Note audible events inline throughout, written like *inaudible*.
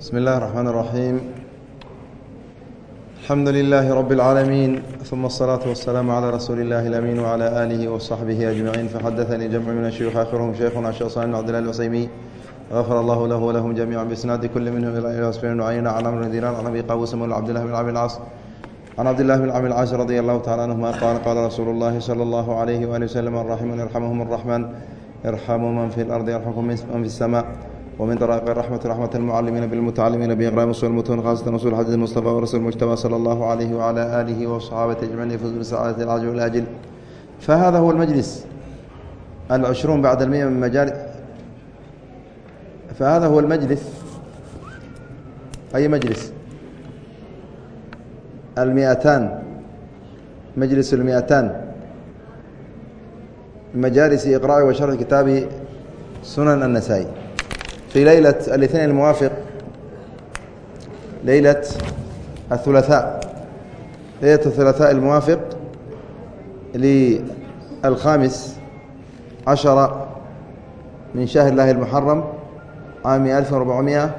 بسم الله الرحمن الرحيم الحمد لله رب العالمين ثم الصلاة والسلام على رسول الله الأمين وعلى آله وصحبه أجمعين فحدثني جمع من الشيوخ آخرهم شيخنا الشيخ صالح بن عبد الله العثيمي غفر الله له ولهم جميعا بإسناد كل منهم إلى سفيان بن عيينة عن عمرو بن دينار عن أبي قابوس مولى عبد الله بن عبد العاص عن عبد الله بن عبد العاص رضي الله تعالى عنهما قال قال رسول الله صلى الله عليه وآله وسلم الراحمون يرحمهم الرحمن ارحموا من في الأرض يرحمكم من في السماء ومن طرائق الرحمة رحمة المعلمين بالمتعلمين بإقرام أصول المتون خاصة أصول حديث المصطفى ورسول المجتبى صلى الله عليه وعلى آله وصحابة أجمعين يفوز بسعادة العاجل والآجل فهذا هو المجلس العشرون بعد المئة من مجال فهذا هو المجلس أي مجلس المئتان مجلس المئتان مجالس إقراء وشرح كتاب سنن النسائي في ليلة الاثنين الموافق ليلة الثلاثاء ليلة الثلاثاء الموافق للخامس عشر من شهر الله المحرم عام ألف وأربعمائة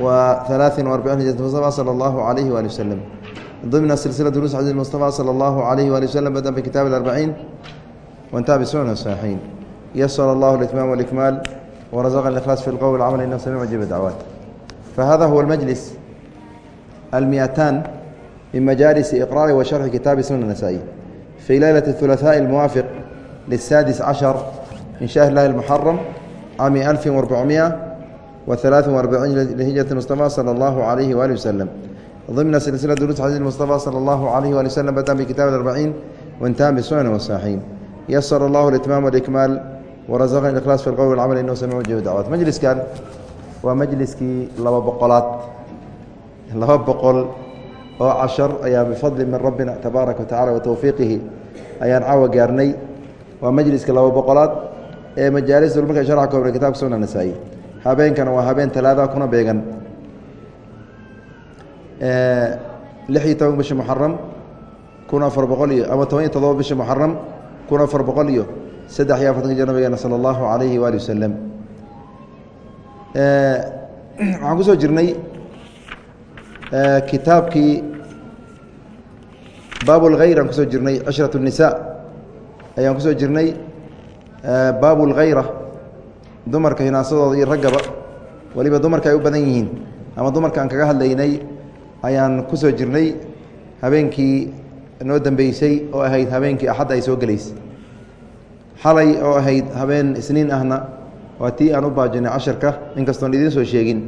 وثلاث وأربعين هجرة المصطفى صلى الله عليه وآله وسلم ضمن سلسلة دروس حديث المصطفى صلى الله عليه وآله وسلم بدأ بكتاب الأربعين وانتهى بسنن الصحيحين يسر الله الإتمام والإكمال ورزقنا الإخلاص في القول والعمل إنه سميع مجيب الدعوات فهذا هو المجلس المئتان من مجالس إقرار وشرح كتاب سنن النسائي في ليلة الثلاثاء الموافق للسادس عشر من شهر الله المحرم عام 1443 لهجرة المصطفى صلى الله عليه وآله وسلم ضمن سلسلة دروس حديث المصطفى صلى الله عليه وآله وسلم بدأ بكتاب الأربعين وانتهى بالسنن والصحيحين يسر الله الإتمام والإكمال ورزقنا الإخلاص في القول والعمل إنه سميع مجيب الدعوات مجلس كان ومجلسكii laba boqolaad laba boqol oo cashar ayaa bifadli min rabbina tabaaraka watacaala watawfiiqihi ayaan caawa gaarnay waa majliska laba boqolaad ee majaalis marka sharxa koobnay kitabka sunna nasaa-i habeenkana waa habeen talaada kuna beegan lix iyo toban bisha muxaram kun afar boqol iyo ama toban iyo todoba bisha muxaram kun afar boqol iyo saddex iyo afartanka jir nabigeena sala allahu calayhi waali wasalam waxaan kusoo jirnay kitaabkii baab اlkhayr aan kusoo jirnay cishraة الnisaa ayaan kusoo jirnay baab اlkhayra dumarka hinaasadooda iyo raggaba weliba dumarka ay u badan yihiin ama dumarka aan kaga hadlaynay ayaan kusoo jirnay habeenkii noo dambeysay oo ahayd habeenkii axadda ay soo gelaysay xalay oo ahayd habeen isniin ahna waa tii aan u baajinay casharka inkastoon idiin soo sheegin.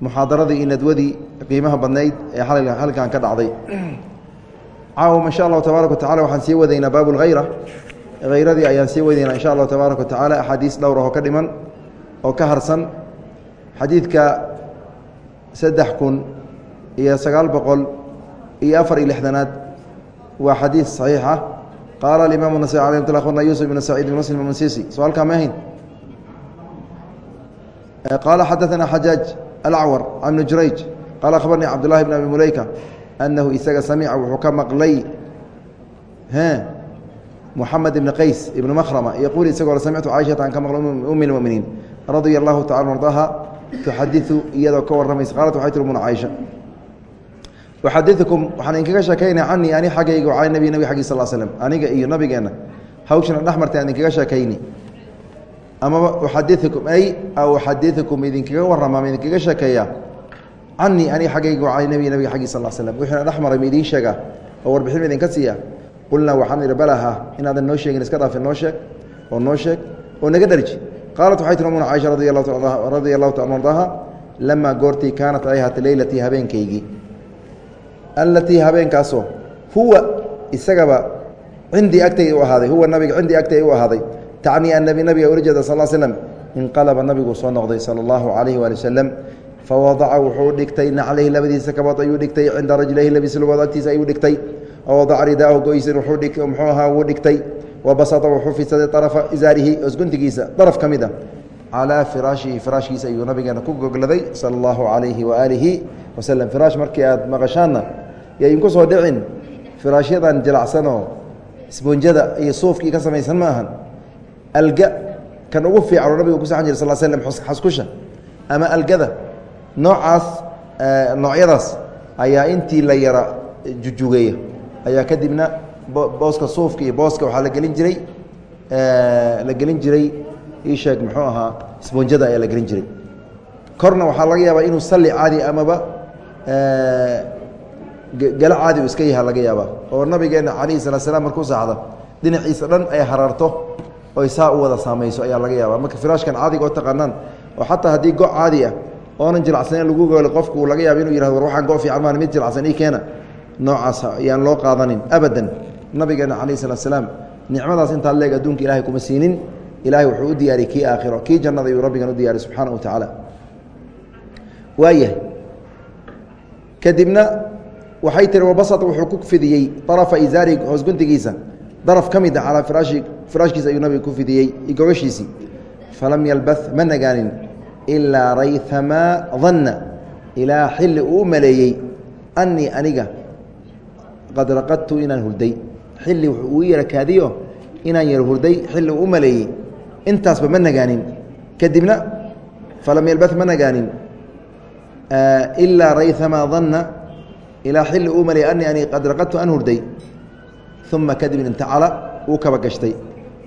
Muxaadaradii iyo nadwadii qiimaha badnayd ee halkan ka dhacday. *clears throat* Caawa insha allahu tabaaraka watacala waxaan sii wadaynaa baab lkhayra khayradii ayaan sii wadaynaa insha allahu tabaaraka watacaala axaadiis dhowr ah ka dhiman oo ka harsan xadiidka saddex kun iyo sagaal boqol iyo afar iyo lixdanaad waa xadiid saxiix ah qaala alimaam nasai alay mt abarna yusuf ibn saciid ibn muslim mansisi so halkaa ma ahayn qaala xadaثana xajaaj alacwar can bni jurayj qaala akhbarnii cabdullahi bn abi muleyka annahu isaga samica wuxuu ka maqlay muxamed ibni qays ibni makrama yaquul isagoo samictu caaishata aan ka maqlay umi اlmuminiin radia allahu tacala ardaha tuxadiثu iyadoo ka warramaysa qaalat waxay tiri muna caaisha uxadikum waxaan idinkaga sheekaynaya canii ani xaggayga cala nabi nabig sal slm aniga iyo nabigeenna hawshana dhexmartay aan idinkaga sheekayni amaba uxadikum ay aw uxadikum idinkaga warrama ma idinkaga sheekeeya canii ani xaggayga cala nabi nabiga xaggi sal slm wixina dhexmaray ma idiin sheega oo warbixin idinka siiya qulnaa waxaan idhi balaha inaadan noo sheegin iska dhaafin noo sheeg oo noo sheeg oo naga dharji qaalat waxay tir umuna caaisha radia allahu taala anhu ardaha lamaa goortii kaanat ay ahaatay leylatii habeenkaygii alatii habeenkaasoo huwa isagaba cindii agtayda u ahaaday huwa nabiga cindii agtayda u ahaaday tacnii annabi nabiga ula jeeda sal slm inqalaba nabigu soo noqday sala allahu calayhi waali wasalam fawadaca wuxuu dhigtay naclayhi labadiisa kabood ayuu dhigtay cinda rajlayhi labadiisa lugood agtiisa ayuu dhigtay wadaca ridaahu goysin muxuu ahaa wuu dhigtay wabasata wuxuu fidsaday arafa isaarihi osguntigiisa daraf ka mid a calaa firaashihi firaashkiisa ayuu nabigeena ku gogladay sala allahu calayhi waaalihi waslm firaash markii aad maqashaanna yaydinku soo dhicin firaashyadan jilacsanoo isboonjada iyo suufkii ka samaysan ma ahan. Alga kan ugu fiican oo nabiga ku saxan jira sal slm xaskusha ama algada noocaas noocyadaas ayaa intii la yara jujugeeya. Ayaa kadibna booska suufka iyo booska waxaa la gelin jiray la gelin jiray isheeg muxuu ahaa sbonjada ayaa la gelin jiray. Korna waxaa laga yaabaa inuu salli caadi amaba galo caadi u iska yaha laga yaabaa. Oo nabigeena calayhi salaa slam markuu saxda dhinaciisa dhan ay haraarto oy saa u wada saamayso ayaa laga yaabaa. Marka firaashkan caadiga oo taqaanaan oo xataa haddii go caadi ah oonan jilacsaneyn lagu goolo qofku laga yaaba inuu yihahdo war waxaan go fiican maan mid jilacsan ii keena. Noocaas ayaan loo qaadanin. Abadan nabigeena calayhi salaa salaam nicmadaas intaa leeg adduunka ilahay kuma siinin ilahay wuxuu u diyaariyey kii aakhiro kii jannada ayuu rabbigan u diyaariy subxaana wa tacaala waayahay kadibna waxay tiri wabasata wuxuu ku fidiyey arafa izaari hoos guntigiisa daraf ka mid a calaa firaashi firaashkiisa ayuu nabiga ku fidiyey gogashiisii falam yalba ma nagaanin ilaa rayhamaa danna ilaa xilli uu u maleeyey annii aniga qad raqadtu inaan hurday. Xilli wuxuu uu yara kaadiyo inaan yar hurday xilli uu maleeyey intaasba ma nagaanin. Kadibna falam yalba ma nagaanin. Ilaa rayhamaa danna ilaa xilli uu maleeyey annii ani qad raqadtu an hurday. Uma kadibna intacala uu kaba gashtay.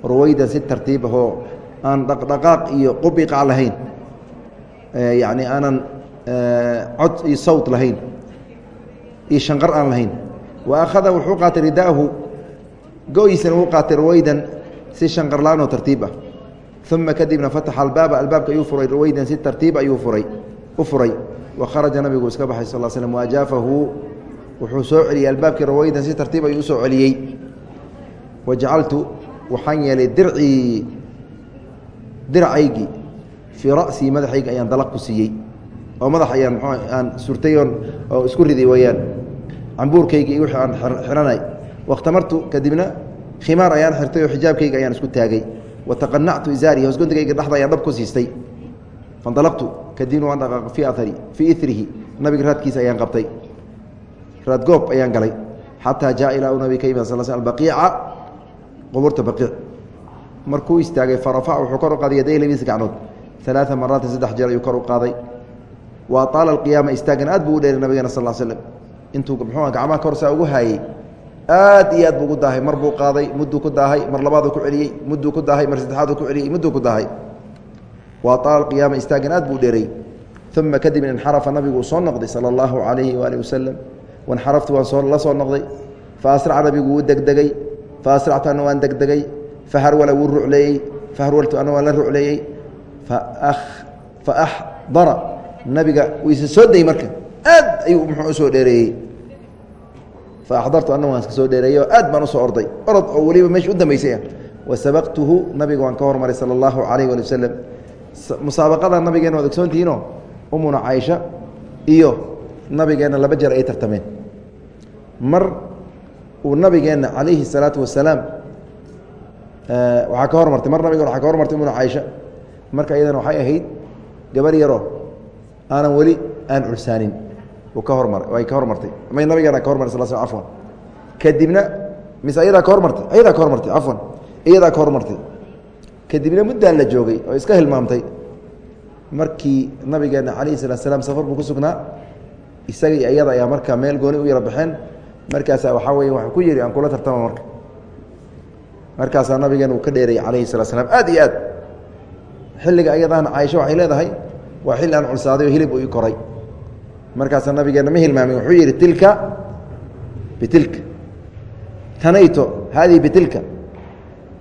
Ruwaydan si tartiib ahoo aan dhaqdhaqaaq iyo qubiqac lahayn. Yacni aanan cod iyo sawt lahayn. Iyo shanqar aan lahayn. Wa wuxuu qaatay ridaahu. Go-iisana uu qaatay ruwaydan si shanqarla-aan oo tartiib ah uma kadibna fataxa albaaba albaabka ayuu furay ruwaydan si tartiib ayuu furay u furay wa kharaja nabigu iska baxay sal slm waajaafahu wuxuu soo celiyey albaabkii ruwaydan si tartiib ayuu u soo celiyey wajacaltu waxaan yeelay dircii diracaygii fii ra'sii madaxayga ayaan dalaq ku siiyey oo madax ayaan mxu aan surtay oon oo isku riday weeyaan cambuurkayga iyo wixii aan xihanay wakhtamartu kadibna khimaar ayaan xirtay oo xijaabkayga ayaan isku taagay wataqanactu izaari hoosgundigayga dhexda ayaan dhab ku siistay fandalaqtu kadibna waan dhaqaaq fii aari fii irihi nabiga raadkiisa ayaan qabtay raadgoob ayaan galay xataa jaa ilaa u nabi ka yimid sal sl baqiica qubuurta baqiic markuu istaagay farafac wuxuu kor u qaaday yaday labadiisa gacnood alaaa maraatin saddex jeer ayuu kor u qaaday wa aala alqiyaama istaagan aad buu u dheeray nabigeena sal slm intuu mxuu gacmaha kor saa ugu haayey aad iyo aad buu ugu daahay. Mar buu qaaday mudduu ku daahay mar labaaduu ku celiyey mudduu ku daahay mar saddexaaduu ku celiyey mudduu ku daahay. Wa aala alqiyaama istaagan aad buu dheeray. Uma kadibna inxarafa nabigu uu soo noqday sala allahu calayhi waaalih wasalam wanxaraftu waan soo la soo noqday. Fa asraca nabigu wuu degdegay. Fa asractu ana waan degdegay. Faharwala wuu rucleeyey. Faharwaltu ana waan la rucleeyey. Fa axdara nabiga wiise soo dayey marka. Aad ayuu muxuu u soo dheereeyey fa axdartu ana waan iska soo dheereeyey oo aad baan u soo orday. Orod oo weliba meesha u dambaysay ah wa sabaqtuhu nabiga waan ka hormaray sala allahu calayh waali wasalam musaabaqada nabigeena waad ogsoontihiinoo umuna caaisha iyo nabigeenna laba jeer ay tartameen. Mar uu nabigeenna calayhi الsalaatu wasalaam waxaa ka hormartay mar nabigeen waa ka hormartay umuna caaisha marka iyadana waxay ahayd gabar yaroo aanan weli aan culsaanin uu ka hormaray ay ka hormartay. May nabigeena ka hormaray sal sl afwan. Kadibna mise ayadaa ka hormartay ayadaa ka hormartay afwan. Iyadaa ka hormartay. Kadibna muddaan la joogay oo iska hilmaamtay. Markii nabigeena calayhi salatu salaam safar buu ku sugnaa isaga iyo iyada ayaa markaa meel gooni u yara baxeen. Markaasaa waxaa weeye waxuu ku yihi aan kula tartama marka. Markaasaa nabigeena uu ka dheeray calayhi salatu slam aad iyo aad. Xilliga ayadaana caaisho waxay leedahay waa xilli aan culsaaday oo hilib uu i koray markaasaa nabigeenna ma hilmaamin wuxuu yidhi tilka bitilka. Tanayto haadihi bitilka.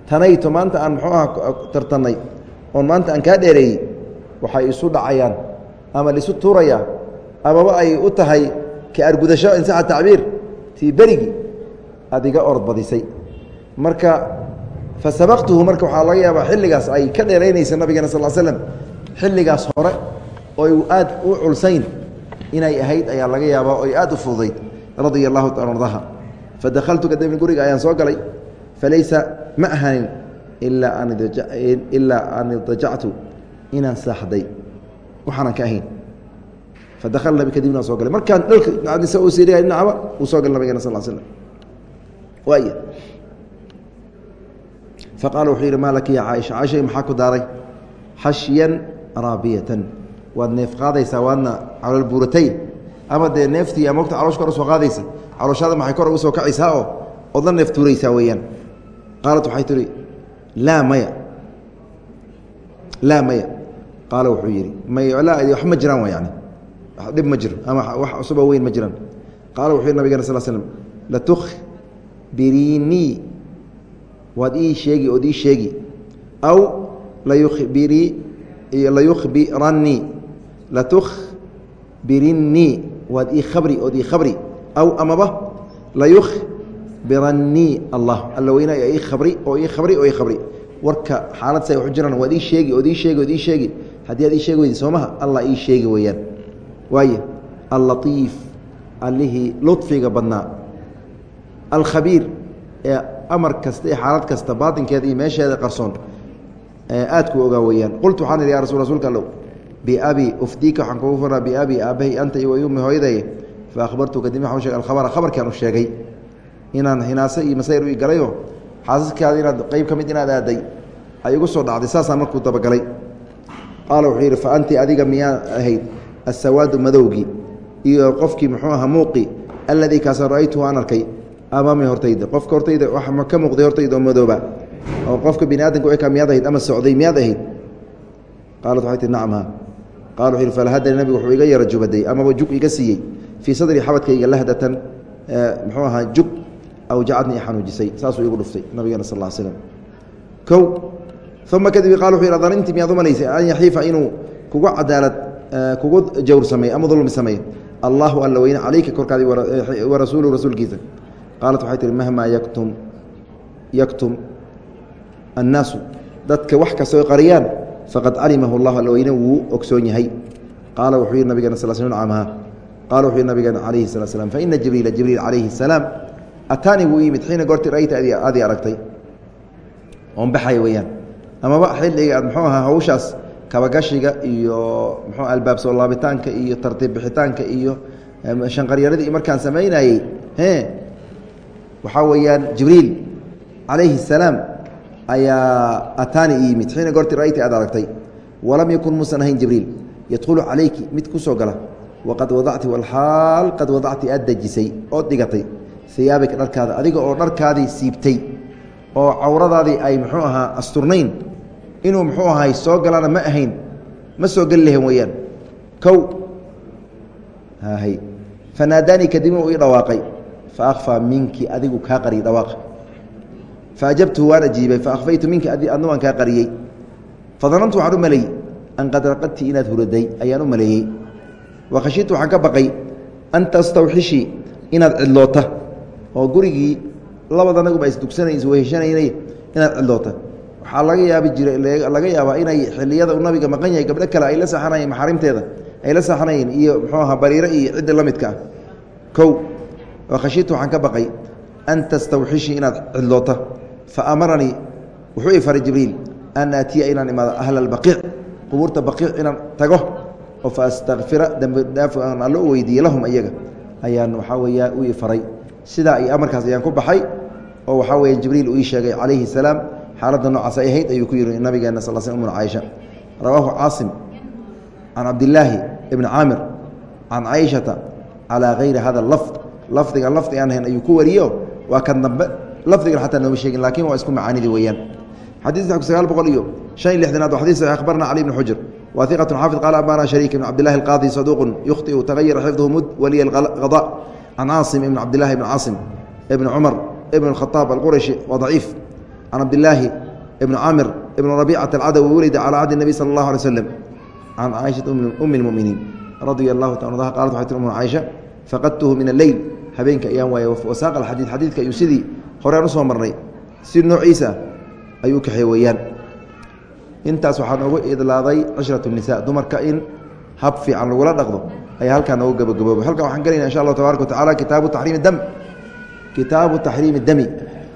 Tanayto maanta aan muxuu aha tartanay oon maanta aan kaa dheereeyey waxay isu dhacayaan ama laisu tuurayaa amaba ay u tahay ka argudasho insaxa tacbiir tii berigi aad iga orod badisay. Marka fa sabaqtuhu marka waxaa laga yaabaa xilligaas ay ka dheeraynaysa nabigeena sal slam xilligaas hore oy aad u culsayn inay ahayd ayaa laga yaabaa oy aad u fududayd radia allahu taala ardaha fadahaltu kadibna guriga ayaan soo galay. Falaysa ma ahanin ilaa an idajactu inaan saaxday waxaanan ka ahayn. Fadahalna kadibna soo galay. Markaan dhalka dhinacba uu soo galay nabigeena sal slam waay faqaala wuxuu yidhi maa ya caaisha? Caaisha maxaa ku daaray? Xashyan waad neef qaadaysaa waadna calool buuratay. Ama dee neeftii ama wagta caloosh kor u soo qaadaysa calooshaada maxay kor ugu soo kacaysaa oo ood neef tuuraysaa weeyaan. Qaalat waxay tihi laa maya. Laa maya. Qaala wuxuu yidhi may wax ma jiraan yani dhib ma jiro ama wax cusuboo weyn ma jiraan. Qaala wuxuu yidhi nabigana sal slm latukhbiriinii waad ii sheegi ood ii sheegi. Aw layukhbirii layukhbiranii latukhbirinnii waad ii khabri ood ii khabri aw amaba layukhbirannii allah alla weynaa ii khabri oo ii khabri oo ii khabri warka xaalad say waxu jiraan waad ii sheegi ood ii sheegi ood ii sheegi haddii aad ii sheegi weydi soomaha allah ii sheegi weeyaan waaye allatiif allihii ludfiga badnaa alkhabiir ee amar kasta iyo xaalad kasta baatinkeeda iyo meesheeda qarsoon aad ku ogaa weeyaan qultu waxaan idhi ya rasul rsulka allow biabi ufdiika waxaan kugu furaa biabi aabahay anta iyo wayumi hooyaday fa akhbartu kadib waxaan u shegay alkhabara khabarkaan u sheegay. Inaan hinaase iyo masayr u igalayo xaasaskaada inaad qeyb ka mid inaad aaday ay igu soo dhacday saasaan markuu dabagalay. Qaala wuxuu yidhi fa anti adiga miyaa ahayd asawaadu madowgii iyo qofkii muxuu ahaa muuqi alladii kaasa ra'aytuhu aan arkay amaami hortayda. Qofka hortayda wax ma ka muuqday hortayda oo madooba? Oo qofka bini aadamka eka miyaad ahayd ama socday miyaad ahayd? Qaalat waxay tii nacam falahadani nabigu wuxuu iga yara jubaday amaba jug iga siiyey. Fii sadri xabadkayga lahdatan muxuu ahaa jug awjacadni xanuujisay. Saasuu igu dhuftay nabigeena sal l slam kow uma kadib qala wuxu yidhi daninti miyaad u malaysay? An yaxiifa inuu kugu cadaalad kugu jawr sameey ama dulmi sameey allahu alla weyne calayka korkaadi wa rasuuluhu rasuulkiisa. Qaalat waxay tihi mahmaa yaktum yaktum annaasu. Dadka wax kastoo qariyaan faqad calimahu llahu alla weyne wuu ogsoon yahay. Qaala wuxuu yihi nabigeena sal sl camha qala wuxuu yihi nabigeena calayhi sala slam faina jibriila jibriil calayhi salaam ataanii wuu yimid xiina goorti ra'ayta adii aragtay. Oon baxaya weeyaan. Amaba xilliga aad muxuu ahaa hawshaas kabagashiga iyo muxuu albaab soo laabitaanka iyo tartiib bixitaanka iyo shanqaryaradii markaan samaynayey waxaa weeyaan jibriil calayhi الsalaam ayaa ataani i yimid. xiina goorti ra'ayti aad aragtay walam yakun muusan ahayn jibriil yadkhulu calayki mid ku soo gala waqad wadacti walxaal qad wadacti aad dejisay ood dhigatay iyaabika dharkaada adiga oo dharkaadii siibtay oo cawradaadii ay muxuu ahaa asturnayn inuu muxuu ahay soo galana ma ahayn ma soo geli lahayn weeyaan. Kow hay fanaadaanii kadibna uu ii dhawaaqay faakfaa minki adigu kaa qariyey dhawaaqa faajabtuhu waan ajiibay faakfaytu minki adna waan kaa qariyey fadanantu waxaan u maleeyey an qad raqadti inaad huraday ayaan u maleeyey wakhashitu waxaan ka baqay an tastawxishii inaad cidloota oo gurigii labada anaguba isdugsanay isweheshanaynay inaad cidloota waxaa laga yaabi jiray laga yaabaa inay xiliyada u nabiga maqan yahay gabdho kale ay la saxanayeen maxaarimteeda ay la saxanayeen iyo muxuu ahaa bariire iyo cidda la midka ah kow wakhashitu waxaan ka baqay an tastawxishii inaad cidloota fa amaranii wuxuu i faray jibriil an aatiya inaan imaado ahla albaqiic qubuurta baqiic inaan tago oo fa astakfira dembi dhaaf aan allo u weydiiye lahum iyaga ayaan waxaa weeyaa u i faray sidaa iyo amarkaas ayaan ku baxay oo waxaa weeye jibriil uu ii sheegay calayhi salaam xaaladda noocaas ay ahayd ayuu ku yihi nabigeena sal sl umuna caaisha rawaahu caasim can cabdillaahi ibni caamir can caaishata calaa kayri hada lafd lafdigan lafdi aan ahayn ayuu ku wariyo waa kan dambe lafdigan xataa nooma sheegin laakiin waa isku macaanidii weeyaan. Xadiid saddex sagaal boqol iyo shan lixdanaad waa xadiis akhbarna cali ibn xujr wa xaafid qaala abana shariik ibn cabdilahi alqaadi saduuqun yukhtiu tagayara xifduhu mud waliya alqada can caasim ibn cabdillahi ibn caasim ibn cumar ibn khaaab alqurashi waa can cabdilaahi ibn camir ibn rabiicata alcadawi welida calaa cadi nebi sala allahu alay slam can caaishata ummi lmuminiin radia allahu ta anha qalat waxay tir ummu caisha faqadtuhu min alleyl habeenka ayaan waaye wasaaqa alxadiid xadiidka ayuu sidii hore aan u soo marnay. Si noociisa ayuu kaxey weeyaan. Intaas waxaa noogu idlaaday cishrat الnisa dumarka in hab fiican lagula dhaqdo ayaa halkaa noogu gabagaboobay halkan waxaan gelayna insha allahu tabaaraka wa tacala kitaabu taxriimi dam kitaabu taxriimi dami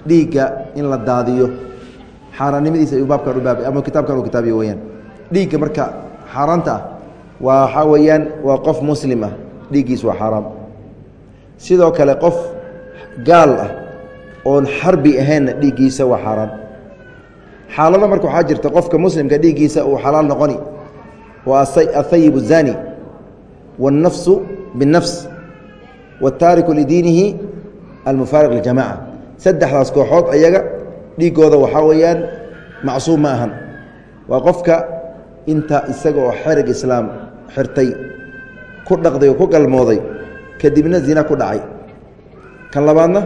dhiigga in la daadiyo. Xaaraannimadiisa ayuu baabkan u baabay ama kitaabkan uu kitaabiyo weyaan dhiigga marka xaaraanta ah waxaa weeyaan waa qof muslim ah dhiiggiis waa xaaraam sidoo kale qof gaal ah oon xarbi ahaynna dhiiggiisa waa xaaraan xaalado marka waxaa jirta qofka muslimka dhiiggiisa uu xalaal noqoni waa athayib الzani wالnafsu bالnafs wالtaariku lidiinihi almufaariq ljamaca saddexdaas kooxood ayaga dhiigooda waxaa weeyaan macsuum ma ahan waa qofka inta isaga oo xerig islaam xirtay ku dhaqday oo ku galmooday kadibna zina ku dhacay. Kan labaadna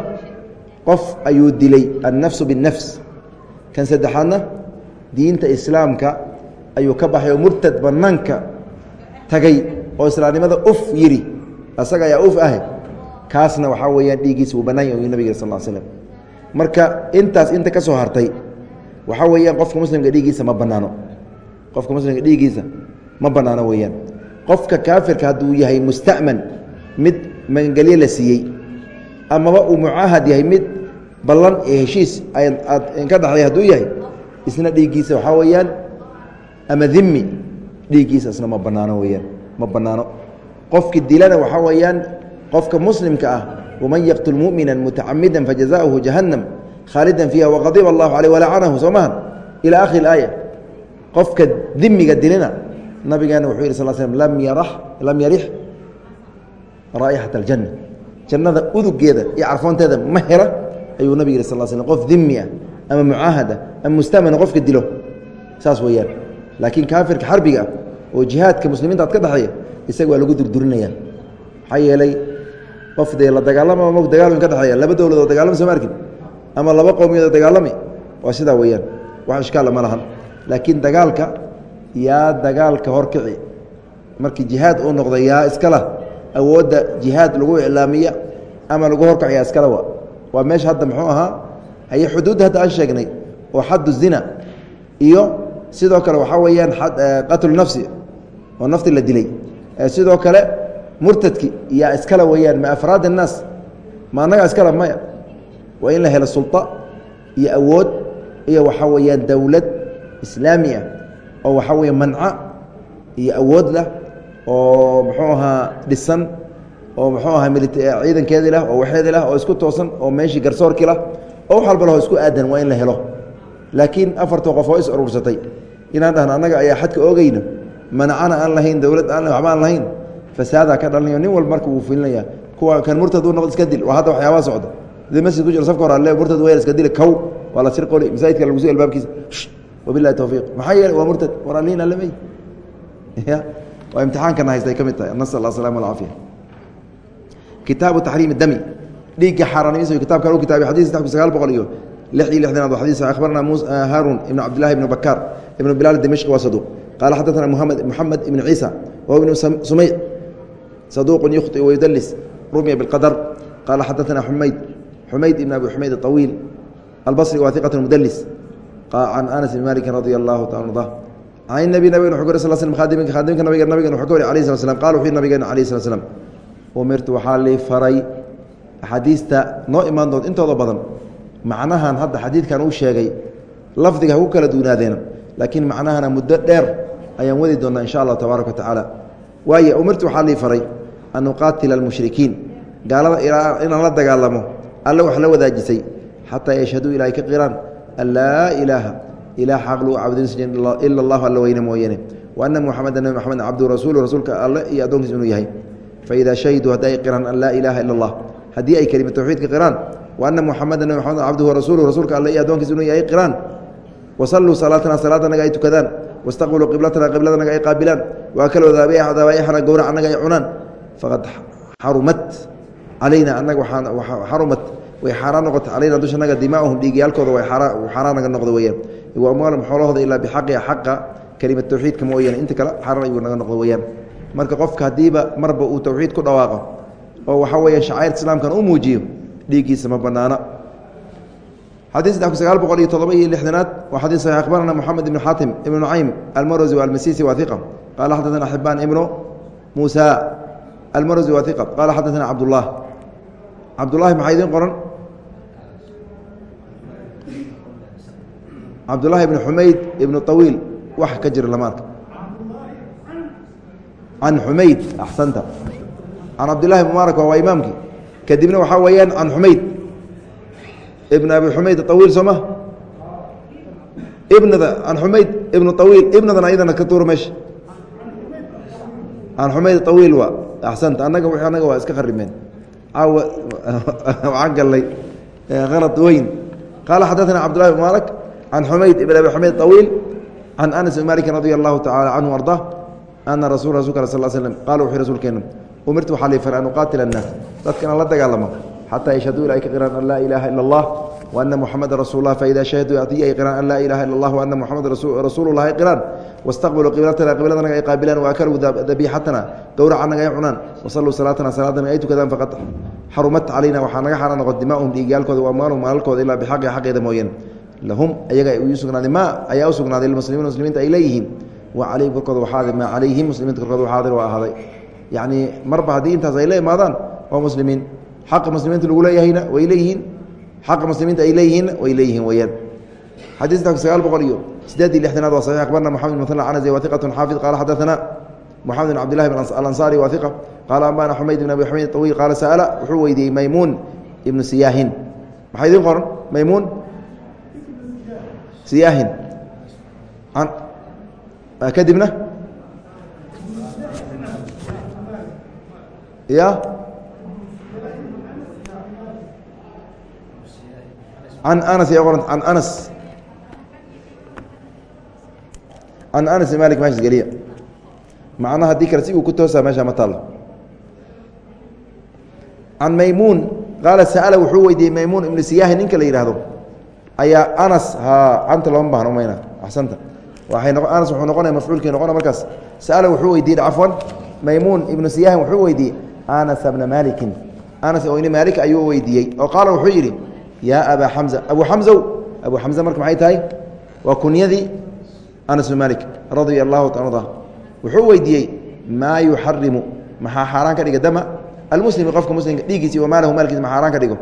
qof ayuu dilay annafsu biاnnafs kan saddexaadna diinta islaamka ayuu ka baxay oo murtad bannaanka tagay oo islaamnimada uf yidhi asaga ayaa uf ah kaasna waxaa weeyaan dhiiggiisa uu bannaan yahy nabig sal slm marka intaas inta ka soo hartay waxaa weeyaan qofka muslimka dhiiggiisa ma bannaano. Qofka muslimka dhiiggiisa ma bannaano weeyaan. Qofka kaafirka hadduu yahay musta'man mid magangelye la siiyey amaba uu mucaahad yahay mid ballan ee heshiis aad ka dhaxday hadduu yahay isna dhiiggiisa waxaa weeyaan ama dimi dhiiggiisa isna ma bannaano weeyaan ma bannaano. Qofki dilana waxaa weeyaan qofka muslimka ah waman yaqtul mumina mutacamida fajazaؤuhu jahannam khaalida fiiha waqadiba allahu caleyh walacanahu soo maha ila akhiri اaaya qofka dimiga dilina nabigeena wuxuu yih sal slm lam yarax lam yarix raa'ixat اljanna jannada udugeeda iyo carfoonteeda ma hela ayuu nabig yih sal slm qof dimi ah ama mucaahada ama mustamana qofka dilo. Saas weeyaan. Laakiin kaafirka xarbiga ah oo jihaadka muslimiinta ad ka dhexeeya isaga waa lagu durdurinaya. Maxaa yeelay qof dee la dagaalama m dagaalami ka dhexeeya laba dowladood dagaalami soo ma arkin ama laba qowmiyadood dagaalami waa sidaa weeyaan. Wax ishkaalla ma lahan. Laakiin dagaalka yaa dagaalka horkici. Markii jihaad uu noqda yaa iskala awoodda jihaad lagu iclaamiya ama lagu horkaciya iskala wa waa meesha hadda muxuu ahaa haye xuduudda hadda aan sheegnay oo xaddu zina iyo sidoo kale waxaa weeyaan qatlu nafsi oo nafti la dilay sidoo kale murtadki yaa iskale weeyaan ma afraad الnaas ma annagaa iskale maya waa in la helo sulطa iyo awood iyo waxaa weeyaan dowlad islaami ah oo waxaa weeye manca iyo awood lah oo muxuu ahaa dhisan oo muxuu ahaa ciidankeedii lah oo waxeedii lah oo isku toosan oo meeshii garsoorkii lah oo wax walba laho isku aadan waa in la helo. Laakiin afartoo qof oo is urursatay inaan dhahno annaga ayaa xadka oogeyno manacana aan lahayn dowlad aan waxba aan lahayn fasaadaa ka dhalinayo nin walba marka wuu filinaya kuwa kan murtad uu noqd iska dil waa hadda waxyaabaa socda. Hadii masjid ku jiro safka hore alle murtad wayar iska dili kow waa la sir qoli masaajidka lagu soo albaabkiisa wabillahi tawfiiq. Maxaa yeelay waa murtad war aliin allamey *laughs* ya waa imtixaankana haystay ka mid tahay nasal allah asalama alcaafiya kitaabu taxriimi dami dhiigga xaaraanimisa kitaabkan u kitaabiy xadis saddex kun sagaal boqol iyo lix iyo lixdanaad waa xadiis akhbarna haarun ibn cabdillahi ibn bakaar ibn bilaal dimashqi waa saduuq qaala xadaثana muhamed moxamed ibn ciisa wa ibnu sumeyc صدوq يkطئ ويdلس رمya بالqdر qال xadثna حmayd حmayd بن أbي حmayd الطويل البصري wa ثiqة مdلس عن أنس بن مالك رضي الله taعالى ارضاه an nabi nabigena wuu ka wari khadimka khadimka nabige nabigen wuu ka wari alayh sla slam qala wuxuu nabigeena alayh sla slam umirtu waxaa lii faray axaadiista noo imaan doonta intooda badan macnahan hadda xadiidkan uu sheegay lafdiga ha ku kala duunaadeena laakiin macnahana muddo dheer ayaan wadi doonaa insha allah tabaaraka wa tacaala waaye umirtu waxaa lii faray an uqaatila almushrikiin gaalada inaan la dagaalamo alla wax la wadaajisay xataa yashhaduu ilahay ka qiraan an laa ilaaha ilah xaq lagu caabudinsa ila allahu alla weyne mooyane wa ana muxameda nabi maxamed cabdu rasuulu rasuulka alle iyo addoonkiis inuu yahay faidaa shahiduu haddi qiraan an laa ilaaha ila allah haddii ay kelima tawxiidka qiraan wa ana muxameda nabi maxamed cabduhu rasuuluhu rasuulka alle iyo addoonkiis inuu yahay qiraan wasalluu salaatana salaadanaga ay tukadaan wastaqbiluu qiblatana qibladanaga ay qaabilaan waakaloo dabaaixana gowrac annaga ay cunaan faqad xarumat calayna anaga xarumat way xaaraan noqota calayna dushanaga dimaahum dhiigyaalkooda way xaaraan naga noqda weyaan amwaalum xoolahooda ilaa bixaqiha xaqa kelima tawxiidka mooyaan inta kale xaran ayuu naga noqdo weyaan marka qofka haddiiba marba uu tawxiid ku dhawaaqo oo waxaa weya shacayrka islaamkana u muujiyo dhiiggiisa ma banaana xadiis saddex kun sagaal boqol iyo toddoba iyo lixdanaad waa xadiis saxiix akhbarana moxamed ibnu xaatim ibnu nucaym almarasi almasisi wathiqa qaala xaddatana xibaan ibnu muusa almarasi wathiqa qaala xaddatana cabdullah. Cabdullahi cabdulahi bn xumayd ibn awiil wax ka jira lamaarka. Can xumayd axsanta. Can cabdilahi mubaarak waa imaamkii kadibna waxaa weeyaan can xumayd ibn abi xumayd awiil sooma ibnada can xumayd ibn awiil ibnadana ayadana ka tuuro meesha. Can xumayd awiil waa axsanta. Anaga w annaga waa iska kharimeen caawa *laughs* waxaan gallay weyn. Qaala xadaana cabdullahi bn mubaarak can xumayd ibn abi xumayd awiil can anas bn malikin radi allahu tacala canhu arda ana rasul rasulka al sal slm qala wuxuu rasuulkeena umirtu waxaa liifan an uqaatila annaas dadka inaan la dagaalamo xataa yashhaduu ila ay ka qiraan an laa ilaaha ila allah ana muxamada rasulah faida shahaduu ati ay qiraan an laa ilaha ila اllah ana muxamada rasuululah ay qiraan wastaqbaluu qiblatana qibladanaga ay qaabilaan waakaluu dabiixatana gowracanaga ay cunaan wasaluu salaatana salaadana ay tukadaan faqad xarumat calayna waxaa naga xaaraan noqon dimaahum dhiigyaalkooda wa amwaalhum maalkooda ilaa bixaqi xaqeeda mooyeen lahum ayaga u sugnaaday ma ayaa u sugnaaday lmuslimiin muslimiinta ay leeyihiin. Wa calayhim korkooda waxaaday maa calayhim muslimiinta korkooda waxaadir waa ahaaday. Yacni marba haddii intaas ay la imaadaan waa muslimiin. Xaqa muslimiinta lagu leeyahayna way leeyihiin. Xaqa muslimiinta ay leeyihiinna way leeyihiin weyaan xadiiska sagaal boqol iyo sideed iyo lixdanaad waa saxiix. Akbarna moxamed bin mutala canasi xaafid. Qaala xadaثana moxamed bin cabdillahi bin alansaari waa hiqa qaala ambana xumayd bin abi xumayd طawiil qaala sa'ala wuxuu weydiiyey maymuun ibnu siyaahin. Maxaa idiin qoran maymuun siyaahin kadibna? Ya? An anas an anas. Can anas malik meeshas geliya. Macnaha haddii kale si uu ku toosaa meesha ma taalo. Can maymuun qaala sa'ala wuxuu weydiiyey maymuun ibnu siyaahi ninka la yidhaahdo ayaa anas ha canta looma bahno mayna axsanta. Anas wuxuu noqonaya mafcuulkii noqona markaas sa'ala wuxuu weydiiyey cafwan maymuun ibnu siyaahin wuxuu weydiiyey anasa bna malikin anas oyni maalik ayuu weydiiyey oo qaala wuxuu yidhi yaa abaa xamza abu xamzow abu xamza marka maxay tahay? Waa kunyadii anas bn malik radia allahu taala wuxuu weydiiyey maa yuxarimu maxaa xaaraan ka dhiga dama? Almuslimi qofka muslimka dhiigiisi wa maalahu maalkiisa ma xaaraan ka dhigo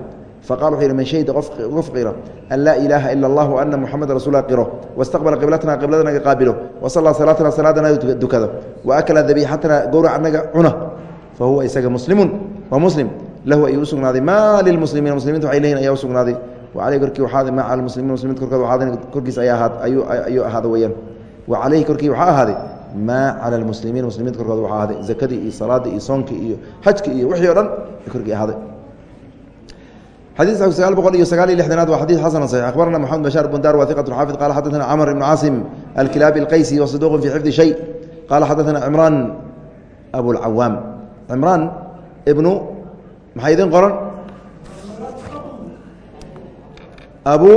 faqala wuxuu yidhi man shahida qof qiro an laa ilaaha ila allah ana muxameda rasuula qiro wastaqbala qiblatna qibladanaga qaabilo wasallaa salaatana salaadanaga dukado wa akala dabiixatana gowrac anaga cuna fa huwa isaga muslimun waa muslim lahu ayuu usugnaaday maa lilmuslimiina muslimiinta waxay leeyihiin ayaa usugnaaday wa caleyh korkii waxaaday maa cala muslimiin muslimiinta korkooda waxaaday korkiis ayaa ahaad ayuu ayuu ahaada weeyaan wa caleyhi korkii waxaa ahaaday maa cala almuslimiin muslimiinta korkooda waxaa ahaaday zakadii iyo salaadii iyo soonkii iyo xajkii iyo wixii o dhan korkii ahaaday xadيث sagaal boqol iyo sagaal iyo lixdanaad waa xadيث xasن صحيح أخbarna محamed بشhاr بن dar wa ثiqة xاaفظ qala xadaثna cmر بن cاaصم الكilaabi الqayسي وصدوq في xفdi شhayء qala xadaثna cمrان أبوالcawaam cمraan بnu maxaa idin qoran abu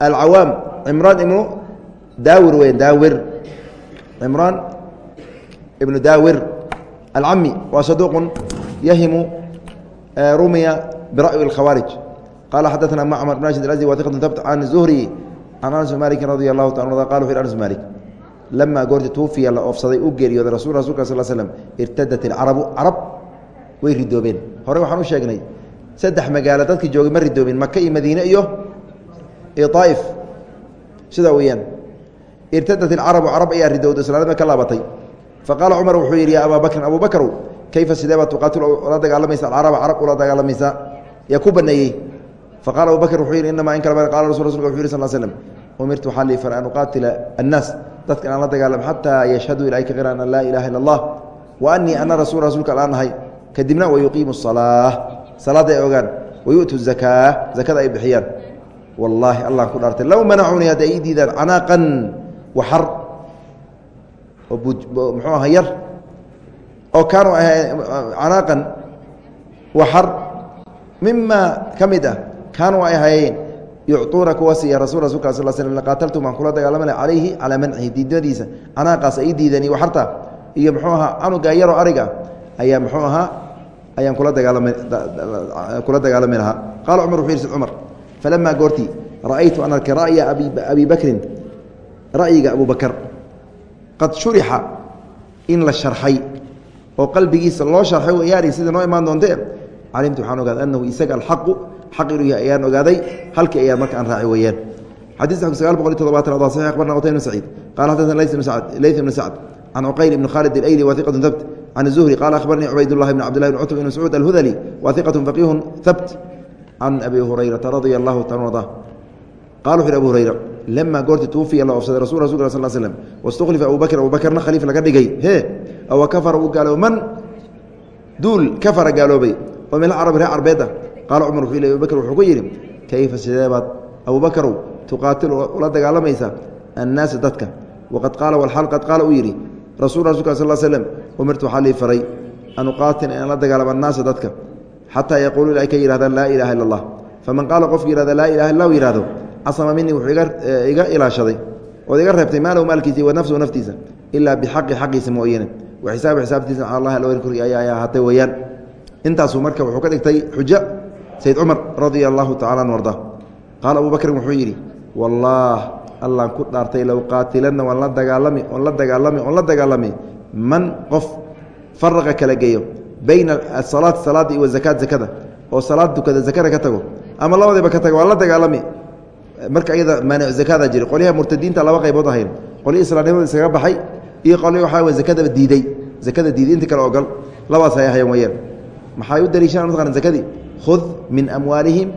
alcawaam cمraan ibnu daawir weya daawir cمraan ibnu daawir alcami waa صaduq yahimu rumiya برأي الkhوارج قال xdثna معمر بن راشد الأزدي وثقة ثبت عن الزهري عن أنس مالك رضي الله تعالى عنه قال وxu أنس مالك لما goorti توuفiya la oofsaday u geeriyooday rasul rasulka sل sلم اrtadat الcarabu carab way ridoobeen hore waxaan u sheegnay saddex magaalo dadki joogay ma ridoobin maka iyo madiine iyo iyo طaaئف sidaa weeyaan اrtadat الcarabu carab ayaa ridowday islaanima ka laabatay faqaala cmar wuxuu yidhi ya abaa bakrin abu bakrow kayfa sidee baa tuqaatil la dagaalamaysa alcaraba carab ula dagaalamaysaa yaa ku baneeyey faqala abu bakr wuxuu yidhi inamaa in kal qala rasul rasulka wuxu yih sal slm umirtu waxaa lii far an uqaatila annaas. Dadka inaan la dagaalamo xataa yashhaduu ila ay ka qiraan an laa ilaha illa allah wa anii ana rasul rasuulka alaan nahay kadibna wayuqiimu salaa salaadda ay ogaan. Wayu'tu zakaa. Zakada ay bixiyaan. Wallaahi allah ku dhaartay. Low manacuunii hadday ii diidaan canaaqan waxar muxuu aha yar oo kaanuu canaaqan waxar mima ka mid ah kaanuu ay ahaayeen yucuuna kuwa siiya rasul rasulka sal slm laqaataltum aan kula dagaalamana calayhi calaa mancihi diidmadiisa canaaqaas ay diideen iyo waxarta iyo muxuu ahaa canuga yaroo ariga? Ayaa muxuu ahaa ayaan kula dagaalama kula dagaalami lahaa. Qaala cumar wuxuu yidhi cumar falamaa goortii ra'aytu an arka ra'ya abi bakrin ra'yiga abu bakr qad shurixa in la sharxay oo qalbigiisa loo sharxay wayaari sida noo imaan calimtu waxaan ogaaday anahu isaga alxaqu xaq inuu yahay ayaan ogaaday halkii ayaan marka aan raacay weeyaan. Xadiiska sagaal boqol iyo todobaatan waa saxiix akhbarna qutayb ibn saciid ibn sacd layth ibn sacd can cuqayl ibn khaalid alayli wa hiqatun thabt can الzuhri qaala akhbarnii cubaydullahi bn cabdillahi bn cutb ibn mascuud alhudali wa hiqatun faqihun thabt can abi hurayrata radia allahu taala arda qala wuxu yhi abu hurayra lamaa goorti tuufiya la oofsaday rasul rasulka sal slm wastukhlifa abu bakr abu bakrna khaliif laga dhigay he awa kafara uu gaaloobay man? Duul kafara gaaloobay oo min alcarabi reer carbeed ah qaala cumar wuxuu abu bakr wuxuu ku yidhi kayfa sideebaad? Abu bakrow tuqaatilu ula dagaalamaysa annaasa dadka. Waqad qaala walxaal qad qaala uu yidhi rasul rasulka sal slm umirtu waxaa lii faray an uqaatil inaan la dagaalamo annaasa dadka xataa yaquulu ay ka yihahdaan laa ilaha illa allah faman qaala qofki yihahda laa ilaha illa yihahdo casama minii wuxuu iga ilaashaday ood iga reebtay maalahu maalkiisa wa nafsuhu naftiisa ilaa bixaqi xaqiisa mooyane wa xisaabi xisaabtiisa cala allahi alwar kori ayaa ahaatay weeyaan intaasuu marka wuxuu ka dhigtay xujo sayd cumar radia allahu tacala an arda qaala abu bakrin wuxuu yidhi wallaah allaan ku dhaartay low qaatilanna waan la dagaalami oon la dagaalami oon la dagaalami. Man qof faraqa kala geeyo bayna asalaati salaada iyo wazakaat zakada oo salaad dukada zakada ka tago ama labadiiba ka tago waa la dagaalami. Marka iyada maanic zakada jira qolyaha murtadiinta laba qaybood ahayn qolyo islaamnimada iskaga baxay iyo qolyo waxaa zakadaba diiday zakada diiday inta kale ogal labaas ay ahayan weyaan maxay u daliishanaan mataqana zakadii? Khud min amwaalihim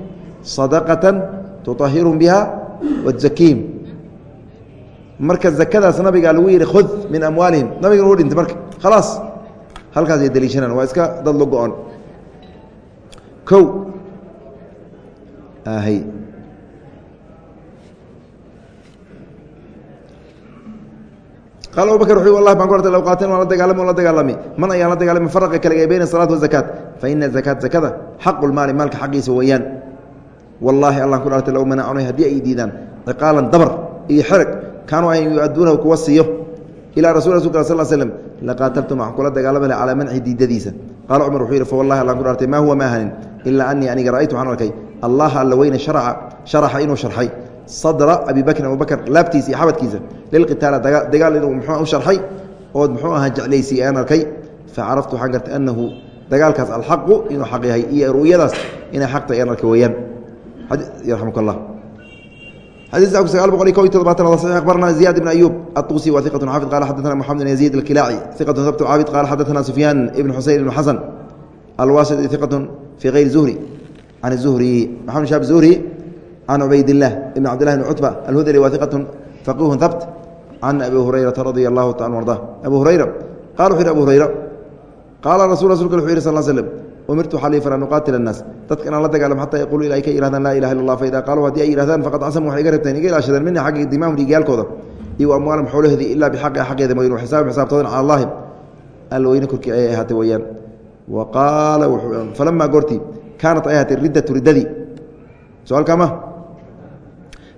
sadaqatan tutahhiruhum biha watuzakiihim marka zakadaas nabigaa lagu yihi khud min amwaalihim nabigana u dhintay marka khalaas halkaasay daliishanaan waa iska dad la go-on o ahy qaala abu bakr wuxuu wallahi baan ku artay low qaatil waan la dagaalami on la dagaalami man ayaan la dagaalami faraqa kala gay bayna salaat wazakaat fa ina zakaat zakada xaqu maalka xaqiisa weeyaan wallaahi allan ku dhaartay low manacunay haddii ay diidaan ciqaalan dabar iyo xerag kaanuu an yu-aduunahu kuwa siiyo ilaa rasul rasulka sal slm laqaataltum waxaan kula dagaalami laha calaa manci diidadiisa qaala cumar wuxuu yidhi fa wallahi ku dhaartay maa huwa ma ilaa anii aniga ra'aytu waxaan arkay allaha alla weyne sharaca sharaxa inuu sharxay sadra abi bakrin abubakr laabtiisa iyo xabadkiisa lilqitaala dagaal inuu muxua u sharxay ood muxuu ahaa jeclaysiiy aan arkay facaraftu waxaan gartay annahu dagaalkaas alxaqu inuu xaq yahay iyo ru'yadaas inay xaq tahay aan arkay weeyaan. Yaramuk allah xadiis ku sagaal boqol iyo kob iyo todobaatan abarna ziyad ibn ayub atuusi wa iqatun xaafid qala xadaثna moxamed ibn yaziid alkilaaci iqatun sabtu caabid qala xadaثna sufyaan ibn xuseyn ibn xasan alwasid iqatun fii hayri zuhri can zuhri maxamed shaab zuhri can cubaydilah ibn cbdilah bn cutba alhudri wa iqatu faqihu habt can abi hurayraa radia allahu taala arda abu hurayra qala wuxu yhi abu hurayra qaala rasul rasulka wuxu yhi sal slm umirtu xaliifan an uqaatil annaas dadka inaan la dagaalamo xataa yaquulu ilaa ay ka yidhahdaan laa ilaha illa allah faida qaaluu haddii ay yidhahdaan faqad casam waxay iga rabteen iga ilaashadeen mina xagga dimaahum dhiigyaalkooda iyo amwaalum xoolahoodii ilaa bixaqiha xaqeeda mooyin wa xisaabum xisaabtoodan cala allahi alla weyne korkii ayay ahaatay weeyaan wa qaala falama goortii kaanat ay ahaatay riddatu riddadii so halkaa ma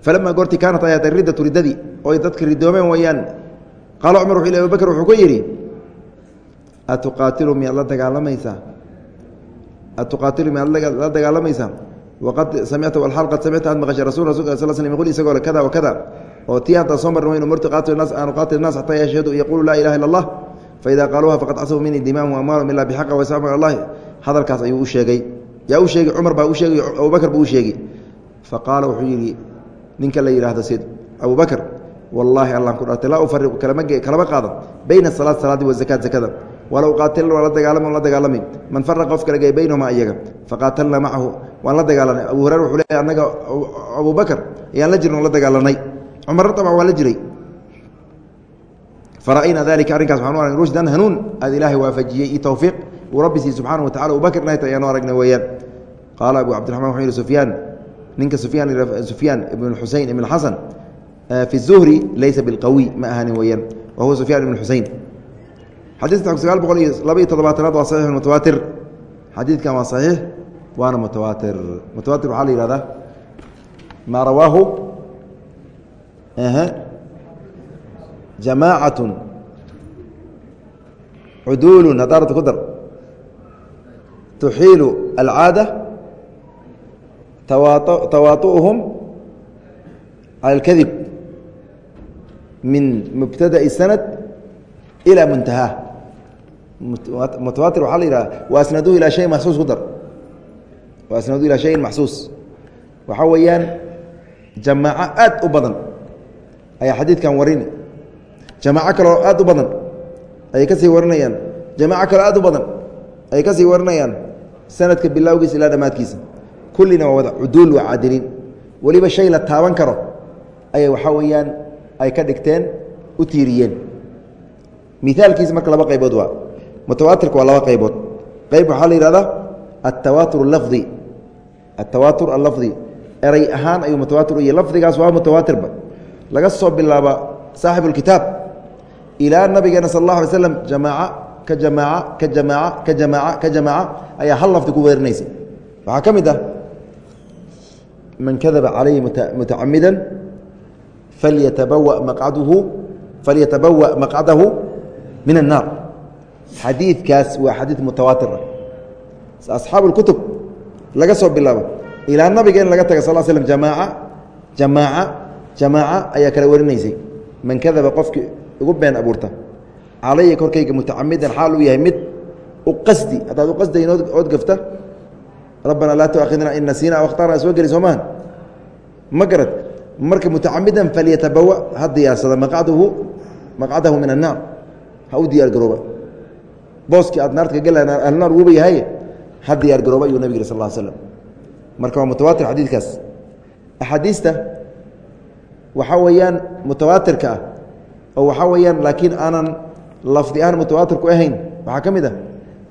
falamaa goortii kaanat ay ahaatay riddatu riddadii oy dadka ridoomeen weeyaan qaala cumar wuxuu abu bakr wuxuu ku yidhi atuqaatilu miyaad la dagaalamaysaa atuqaatilu miyaad la dagaalamaysaa waqad samicta walaal qad samicta aad maqashay rasul slm yqul isagoo le kada wa oo tii hadda soo marna waynu martu qaatilu nas aan uqaatil nas xataa yashhadu yaqulu laa ilaha illa allah faida qaaluuha faqad casabuu minii dimaahum amwaalum ila bixaqa wasamu allahi hadalkaas ayuu u sheegay yaa u sheegay cumar baa u sheegay abubakr buu u sheegay faqaala wuxuu yidhi ninka la yidhaahdo sayd abubakr wallaahi allan ku dhaartay laa ufariqu kalama qaado bayna salaat salaadi wazakaat zakada walow qaatilan waan la dagaalama la dagaalami man faraqa qof kala gey baynahuma iyaga faqaatalna macahu waan la dagaalanay abu hurera wuxuu leeyahy annaga abu bakr ayaan la jirna on la dagaalanay cumarna dabcan waa la jiray. Fara'ayna dalika arrinkaas waxaan u aragnay rushdan hanuun aad ilaahay waafajiyey iyo towfiiq uu rabbi siiy subxana wa tacala abubakr nahta ayaanu aragnay weeyaan. Qaala abu cabdiraxman wuxuu yihi sufyaan ninka sufyaan ibn xusein ibn xasan fi zuhri laysa bilqawiy ma ahanin weeyaan wa sufyaan ibn xusein xadiidka sagaal boqol iyo laba iyo toddobaatanaad waa saxiix mutawaatir. Xadiidkan waa saxiix waana mutawaatir. Mutawaatir waxaa la yihahdaa maa rawaahu jamaacatu cuduulu hadaarata ku dar tuxiilu alcaada tawaatu'uhum cala اlkadib min mubtada'i sanad ilى muntahaa mutawaatir waxaa la yidhaha waasnaduhu ilaa shayin maxsuus ku dar. Waasnaduhu ilaa shayin maxsuus. Waxaa weeyaan jamaaco aad u badan ayaa xadiidkan warini jamaaco kaloo aad u badan ayay ka sii warinayaan. Jamaaco kaloo aad u badan ayay ka sii warinayaan sanadka bilowgiisa ilaa dhammaadkiisa kullina waa wada cuduul waa caadiliin weliba shay la taaban karo ayay waxaa weeyaan ay ka dhigteen u tiiriyeen. Miaalkiisa marka laba qaybood waa mutawaatirka waa laba qaybood. Qayb waxaa la yihahdaa altawaatur alafdi altawaatur allafdi. Eray ahaan ayuu mutawaatir u yahy lafdigaas waa mutawaatirba laga soo bilaaba saaxibu ilaa nabigeena sal اllah alay slam jamaaca ka jamaaca ka jamaaca ka jamaaca ka jamaaca ayaa hal lafdi ku weerinaysa waxaa ka mid ah man kadaba calayhi mutacamida falyatabawa maqcaduhu falyatabawa maqcadahu min الnaar xadiidkaas waa xadiid mutawaatir ah asxaabu اlkutub laga soo bilaabo ilaa nabiga in laga taga sal slm jamaaca jamaaca jamaaca ayaa kala warinaysay man kadaba qofkii igu been abuurta calaya korkayga mutacamidan xaal uu yahay mid u qasdi haddaad u qasdayn ood gafta rabbana laa tuaakhidna in nasiina aw akhtana soo geli soo maahan ma garad marka mutacamidan falyatabawa ha diyaarsada maqcadahu maqcadahu min annaar ha u diyaar garooba booskii aad naarta ka gela ahlunaar wuuba yahay ha diyaar garooba ayuu nabig sal slam marka waa mutawaatir xadiidkaas axaadiista waxaa weeyaan mutawaatirka ah oo waxaa weeyaan laakiin aanan lafdi ahaan mutawaatir ku ahayn waxaa ka mid ah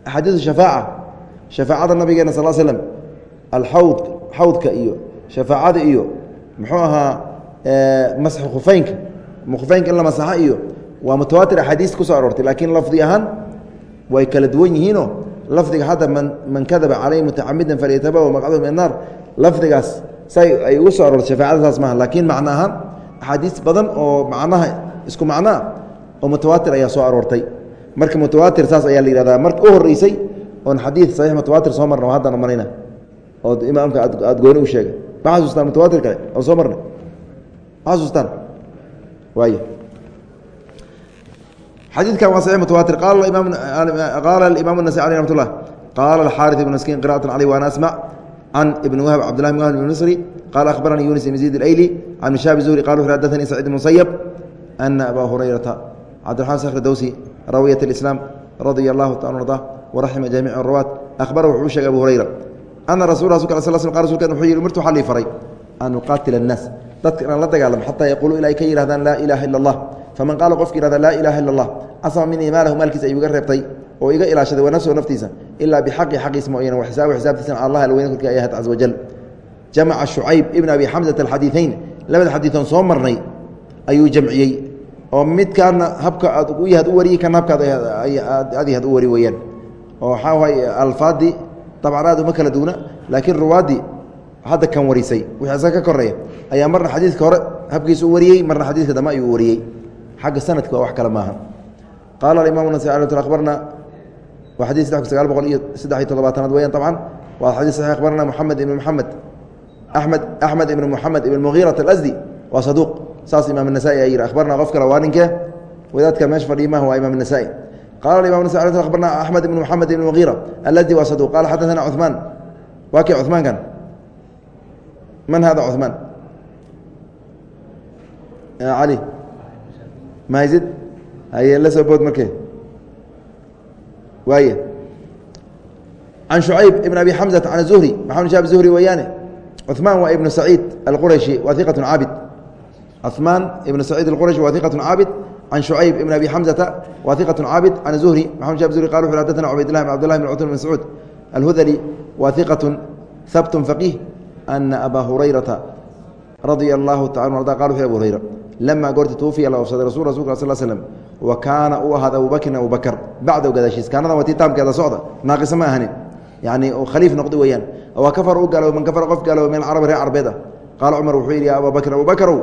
axaadiisu shafaaca shafaacada nabigeena sal slm alxawd xawdka iyo shafaacada iyo muxuu ahaa masxu khufeynka khufeynka in la masaxa iyo waa mutawaatir axaadiista ku soo aroortay laakiin lafdi ahaan way kala duwan yihiinoo lafdiga hadda man kadaba caleyh mutacamidan falyatabawa maqcadahu min annaar lafdigaas say ay ugu soo aroortay shafaacadasaas maaha laakiin macno ahaan axaadiis badan oo macnaha isku macnoa oo mutawaatir ayaa soo aroortay. Marka mutawaatir saas ayaa la yihahdaa marka u horeysay oon xadiid saxiix mutawaatir soo marna haddana marayna oo imaamka aad gooni u sheegay ma xasuustaan mutawaatir kale oon soo marnay ma xasuustaan waay xadiidkan waa saxiix mutawaatir qaala imaam النasai alيه ramat الlah qaala الxاariث ibn maskin qira'aة calيh waan asmع can ibn wahb cabdالlah bn wahb bn msri qala akhbaranii yunis ibn زيid اlayli can mishaabi zuhri qala wuxu xadaثanii sacيid musayb ana abaa hurayrata cabdiرaحman skhr dowsi rawiyat الإسlaam radia اllahu taala arda waraxima jaamic ruwaat ahbara wuxuu u sheegay abu hurayra ana rasul ui umirtu waxaa lii faray an uqaatila annaas. Dadka inaan la dagaalamo xataa yaquuluu ilaa ay ka yihahdaan laa ilaaha illa allah faman qaala qofka yihahda laa ilaaha illa allah asama minii maalahu maalkiisa ayuu iga reebtay oo iga ilaashaday wanafsahu naftiisa ilaa bixaqi xaqiis mooyane wa xisaabu xisaabtiisana allah alweyne korkii ayahat caza wajal jamaca shucayb ibn abi xamsata alxadiiثayn labada xadiidoon soo marnay ayuu jamciyey oo midkaana habka aad u yahaad u wariyey kana habka aad yahaad u wari weeyaan oo waxaa waaye eh, alfaadii dabcan aad kala duuna laakiin ruwaadii hadda kan warisay wixii isaga ka koreeya ayaa marna xadiidka hore habkiisa u wariyey marna xadiidka dambe ayuu wariyey. Xagga sanadka wax kale maaha. Qaala aimam nasai abarna waa xadii saddex kun sagaal boqol iyo saddex iyo toddobaatanaad weyaan dabcan waa xadii saxi akhbarana moxamed ibn moxamed amed axmed ibn moxamed ibn muhiirat alasdi waa saduuq. Saas imaam nasaai aa yiri akhbarna qof kale waa ninkee wadaadka meesha fadhiimaha waa imaam nasaai qala imam abarna axmed ibn mxamed ibn mira aladi wa saduq qala xadaana cumaan waa kee cumaankan man hada cumaan ali mahaysid haye la soo bood marke waay can shucayb ibn abi xamza can azuhri maxamed shaab zuhri weeyaane cumaan waa ibnu saciid alqurashi wa iqat caabid cumaan ibnu saciid alqurashi waa iqat caabid can شhucayb ibn abi xamزata waa iqaة caabid can zuhri maxamed shab zuhri qal wuxu xadثna cubaydlah bn abdالlah bn cutr bn mascuud alhudali waa iqaة habt faqiih ana aba hurayrata radia اllahu taala arda qal wuxu abu hurayra lama goorta twufiya la ofsaday rasul rasulka sal slm wa kaana uu ahaada abubakrin abubakr bacdahu gadaashiis kaanada watii taamkeeda socda naaqisa ma ahanin yani khaliif noqda weeyaan waa kafar u gaalow man kafara qof gaalow min alcarabi reer carbeed ah qaala cumar wuxuu yidhi ya abaa bakrin abubakrow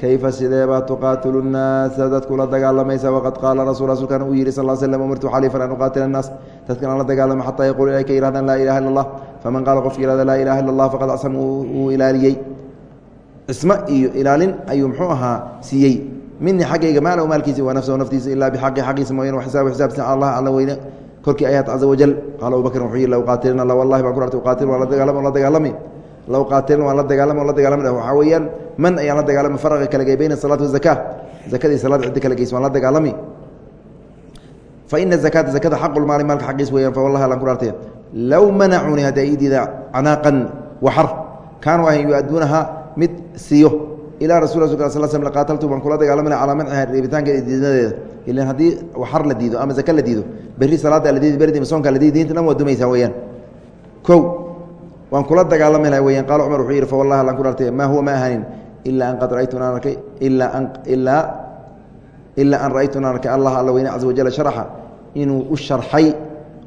kayfa sideebaa tuqaatilu nnaasa dadku la dagaalamaysa waqad qaala rasul rasuulkan uu yihi sal slm umirtu xalifan an uqaatila annaas dadkan aan la dagaalamo xataa yaquulu ilay ka yihahdaan laa ilaha illa allah faman qaala qofka yihahda laa ilaha illa allah faqad acsam uu ilaaliyey cismo iyo ilaalin ayuu muxuu ahaa siiyey minii xaggayga maalow maalkiisi waa nafsahu naftiisa ilaa bixaqi xaqiisa mooyan xisaab xisaabtiisa allah alla weyne korkii ayaad caza wajal qaala abubakrin wuxuu yihi la uqaatilina la wallahi baan ku artay uqaatil on la dagaalami la uqaatilina waan la dagaalama on la dagaalami waxaa weeyaan man ayaan la dagaalami faraqa kala gey bayna asalaati wazaka zakadii salaada ciddi kala geysa waan la dagaalami fa ina zakata zakada xaqulmaali maalka xaqiis weeyaan fa wallahi allan ku artay low manacuuni hadday ii diida canaaqan waxar kaanuu ahayn yu-aduunaha mid siiyo ilaa rasul rasulka sal slm laqaataltu baan kula dagaalamana calaa manciha reebitaanka diidmadeeda ilan haddii waxar la diido ama zaka la diido berri salaada la diidi berdi soonka la diidi diinta dhan waa dumaysaa weyaan kow waan kula dagaalamana weyaan qaala cumar wuxuu yidhi fa wallahi allan ku dhartay maa huwa ma ahanin ilaa an qad ra'aytu inaan ilaa an ilaa ilaa an ra'aytu inaan allah alla weyne caza wajal sharaxa inuu u sharxay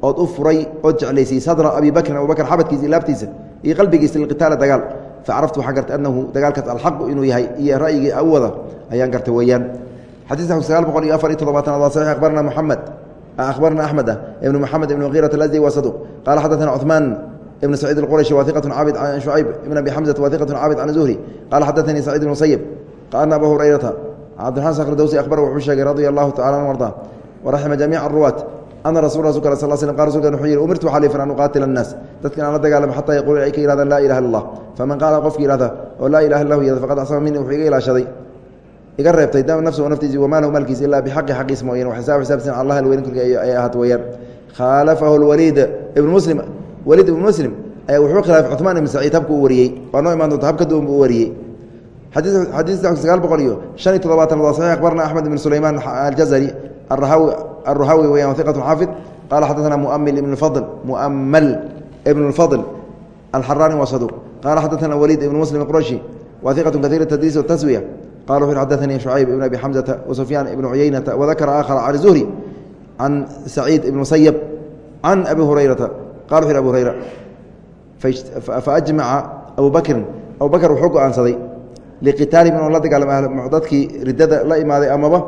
ood u furay ood jeclaysay sadra abi bakrin abu bakr xabadkiisa ilaabtiisa iyo qalbigiisa liqitaala dagaal. Facaraftu waxaan gartay anahu dagaalkaas alxaqu inuu yahay iyo ra'yigii u wada ayaan gartay weeyaan. Xadiiska sagaal boqol iyo afar iyo toddobaatanaad waa saxiix akhbarna moxamed akhbarna axmed ibnu moxamed ibnu khiirat alasdi waa saduq. Qaala xadaثana cuثmaan ibn wa iqatu caabid can shucayb ibn abi xamzata wa iqatu caabid can zuhri qaala xadaثanii saciid ibn musayib ana aba hurayrata cabdiraxmaan sakr dawsi akhbar wuxuu sheegay radia allahu tacala an arda waraxima jamiica aruwaat ana rasul rasulka sal sl qa rasulkan wuxuu yihi umirtu waxaa liifan an uqaatila annaas dadka inaan la dagaalamo xataa yaquulu ay ka yihahdaan laa ilaha illa allah faman qaala qofki yihahda oo laa ilaha illahu yihahda faqad acsama minii wuxuu iga ilaashaday iga reebtay dama nafsahu naftiisi wamaalahu maalkiisa ilaa bixaqi xaqiis mooyan xisaab xisaabsan allah alweynin kulka ay ahaato weeyaan khaalafahu lwaliid ibnu muslim weliid ibn muslim ayaa wuxuu khilaafay cumaan ibn saciid habka u wariyey. Waa noo imaan doonta habka duwan buu wariyey. Xadiis sagaal boqol iyo han iyo toddobaatan waa saxiix. Akhbarna axmed ibn sulaymaan aljazari arahawi aruhawi weyaan iqatu xaafid. Qala xadaana muamil ibn fadl muamal ibn fadl alxaraani waa saduuq. Qala xadaana waliid ibn muslim qurashi wa iqatu kaiira tadriis taswiya qala wuxu xadaanii shucayb ibn abi xamzata wa ibn cuyeynata wadakara aakhara can zuhri can saciid ibn musayab can abi hurayrata qa u abu hurayra faajmaca abu bakrin abu bakr wuxuu go'aansaday liqitaalihim inuu la dagaalamo dadkii riddada la imaaday amaba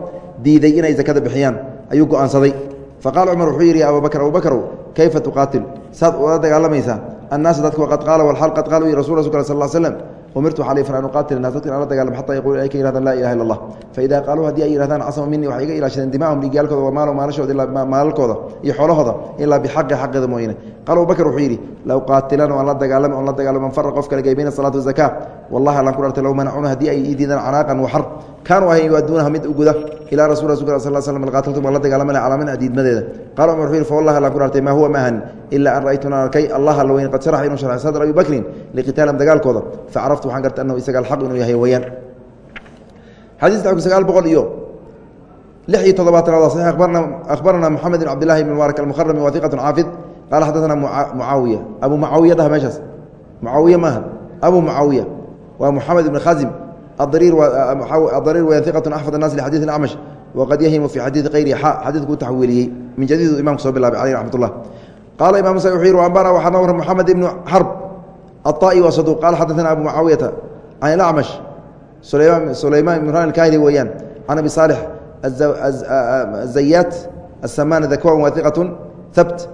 diiday inay zakada bixiyaan ayuu go'aansaday faqaala cumar wuxuu yidhi abu bakr abu bakrow kayfa tuqaatil saad ula dagaalamaysaa annaasa dadku qad qaala walxal qad qaal u yih rasul sal sl slm umirtu waxaa liifan an uqaatil nas dadka in ala dagaalamo xata yaquulu ay ka yihahdaan laa ilaha illa allah faida qaaluu haddii ay yihahdaan casama minii waxay iga ilaashadeen dimacahum dhiigyaalkooda wa maalo maalashooda ilaa maalalkooda iyo xoolahooda ilaa bixaqi xaqeeda mooyane qaala abubakr wuxuu yidhi low qaatilan aan la dagaalama on la dagaalamo man fara qof kale gey bayna salaat wazaka wallahi allan ku dhartay low manacuna haddii ay ii diidaan canaaqan waxar kaanuu ahayn yuaduunaha mid u guda ilaa rasul qaatiltum waan la dagaalamana calaa min diidmadeeda qala cumar wuxuu yidhi fa wallahi allan ku maa huwa maahan ilaa an ra'aytuna arkay allah alla qad sharaxa inuu sharxay sadra abi bakrin liqitaalihim dagaalkooda facaraftu waxaan gartay annahu isaga alxaq inuu yahay weyaan xadiiska sagaal boqol iyo lix iyo toddobaatanaad waa saxiix abarna akhbarana moxamed ibn cabdillahi ibn mubaarak almukharami wa hiqatun xaafid qaala xaddaثana mucaawiya abu mucaawiya dhaha meeshaas mucaawiya maaha abu mucaawiya waa moxamed ibn khazim الضرير الضرير ويا ثقة أحفظ الناس لحديث الأعمش وقد يهم في حديث غيره حاء حديث تحويلي من جديد إمام صلى الله عليه رحمة الله قال إمام سيحير وأنبانا وحنور محمد بن حرب الطائي وصدوق قال حدثنا أبو معاوية عن الأعمش سليمان سليمان بن مهران الكاهلي ويان عن أبي صالح الزيات السمان ذكوان وثقة ثبت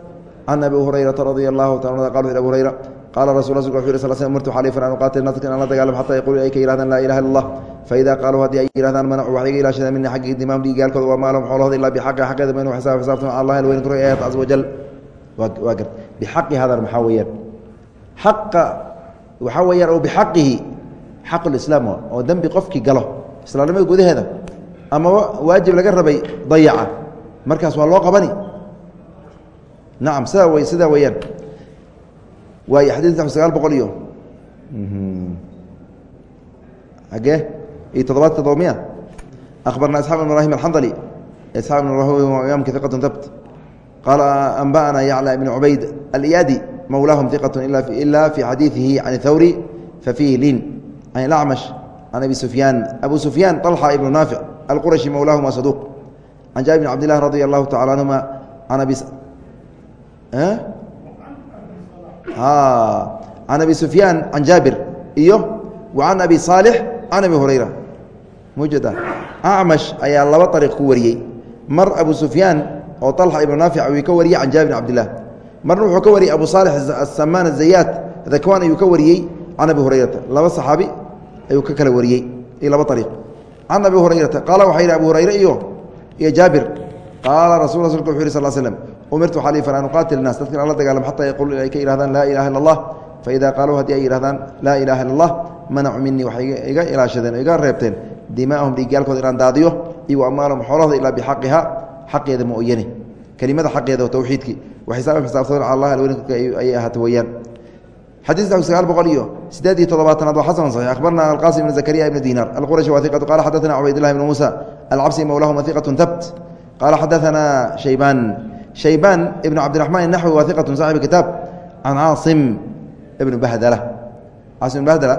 عن أبي هريرة رضي الله تعالى قال أبو هريرة qaala rasul rasulka wuxu yiri sal sl murtu xaliifan an uqaatil naska in aan la dagaalamo xataa yaquulu ay ka yidhahdaan laa ilaha illa allah qaaluu haddii ay yihahdaan manacu waxay iga ilaashadaan minii xaggii dimaam dhiigaalkooda waa maalahum xoolahooda ilaa bixaqi xaqeeda ma xisaab xisaabtan cala allahi alweyn kura ayat caza wajal waa gar bixaqi hadan maxaa weeyaan xaqa waxaa weeyaan oo bixaqihi xaq lislaam oo dembi qofkii galo islaamnimada gudaheeda amaba waajib laga rabay dayaca markaas waa loo qabani nacam sidaa w sidaa weeyaan waay xadiidka sagaal boqol iyo. Agee iyo toddobaad todoba miya akhbarna isxaaq ibn ibrahim alxandali isxaaq ibn ibrahim imamka iqatun habt qaala anba'ana yacla ibn cubayd aliyadi mowlaahum iqatun ila fi xadiidihi can thawri fafiihi liin can ilacmash can abi sufyaan abu sufyaan طalxa ibnu naafic alqurashi mowlaahum waa saduuq can jaabir bn cabd lah radi allahu tacala anhuma can abi can abi sufyaan can jaabir iyo wa can abi saalix can abi hurayra. Mujada. Acmash ayaa laba ariiq ku wariyey. Mar abu sufyaan oo طalxa ibnu naafic ayuu ka wariyey can jaabir bn cabdilah marna wuxuu ka wariyey abu saalix asamaan azayaat dakwan ayuu ka wariyey can abi hurayrata. Laba saxaabi ayuu ka kala wariyey iyo laba ariiq can abi hurayrata qaala waxaa yidhi abu hurayre iyo iyo jaabir qaala rasul rasulka wuxu yih sal slm umirtu xaliifan an uqaatil naas dadkan ala dagaalamo xata yaquulu ay ka yihahdaan laa ilaha illa allah faida qaaluu haddii ay yihahdaan laa ilaha illa allah manacuu minii waxay iga ilaashadeen o iga reebteen dimaahum dhiigyaalkooda inaan daadiyo iyo amaalahum xoolahooda ilaa bixaqiha xaqeeda mooyane kelimada xaqeeda oo tawxiidkii waxisaabi xisaabtoon cala allah alweynka ayay ahaata weyaan xadيث sagaal boqol iyo sideed iyo todobaatanaad waa xasn صحيح أخبرna الqاsم بن زكريا بن ديناr الqرشي wa ثiqة qال xadثna cbayd لله بن موسى الcبسي mولاهma ثiqة tbt qال xadثna shaybaan ibn cabdiraxmaan inaxwi waa iqatu saaxib kitaab can caasim ibnu bahdala caasim ibn bahdala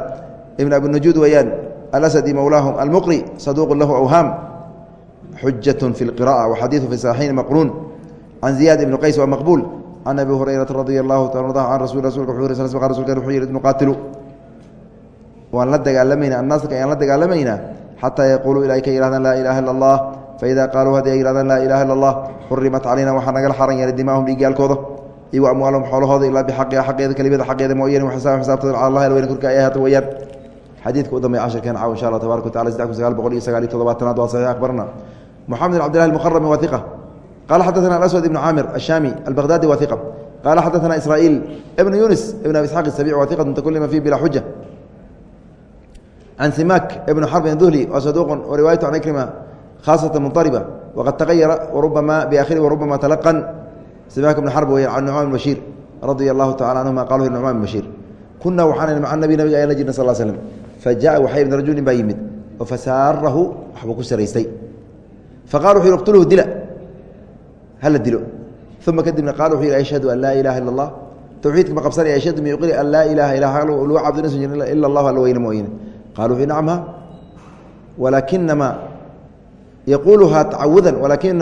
ibn abinujuud weeyaan alasadi mowlaahum almuqri saduuqu lahu awhaam xujatun fi lqira'a waxadiidu fi saxiixayn maqruun can ziyaad ibni qays waa maqbuul can abi hurayrata radia allahu taala arda can rasul rasulka wuxuu yiri sal sl rasulka wuxuu yidhi nuqaatilu waan la dagaalamaynaa annaasrka ayaan la dagaalamaynaa xataa yaquuluu ilaa ay ka yihahdaan laa ilaaha illa allah faida qaaluu haddii ay yidhahdaan laa ilaha illa allah xurimat calayna waxaa nagala xaran yeelay dimaahum dhiiggaalkooda iyo amwaalahum xoolahooda ilaa bixaqiha xaqeeda kelibada xaqeeda mooyeen waxisaaban xisaabtooda cala allah alweyne korka ay ahaato weyaan xadiidka u dambeya cashirkeen caaw insha allah tabaraka watacala saddex kun sagaal boqol iyo sagaal iyo toddobaatanaad waa saxiix akbarna moxamed cabdillahi almuqarami waa iqa qaala xadaثana alaswad ibnu caamir ashaami albaqhdadi waa iqa qaala xadaثana israa'iil ibnu yunis ibn abi isxaaq isabici waa iqat mutakulima fiih bilaa xuja can simak ibnu xarbin duhli waa saduuqun wa riwaayatu إكرمة khاaصة مضطربة وqad تغayر ورubama بآkhiri ورubama تلقن سimak بن xرب wey عن نعmaan بن بشhير رaضي الله taعالى عنهma qal نعmaan بن بشhير kuna waxaan mع النبي nabga ayan la jirna sل sلم fajaءa waxay بn rajuli baa yimid oo fasaarahu waxbuu ku saraystay faqal wuxu اqتlhu dila hala dilo uma kadibna qaal wuxuu yidhi ashhadu an laa ilaha illa allah tawxiidka ma qabsanaya ashhadu ma yuqiri an laa ilaaha ilaa lagu cabdo inaysan jirin ila allahu alla weyne mooyine qaal wuxuu nacam ha walaakinama yaquuluhaa tacawudan walaakin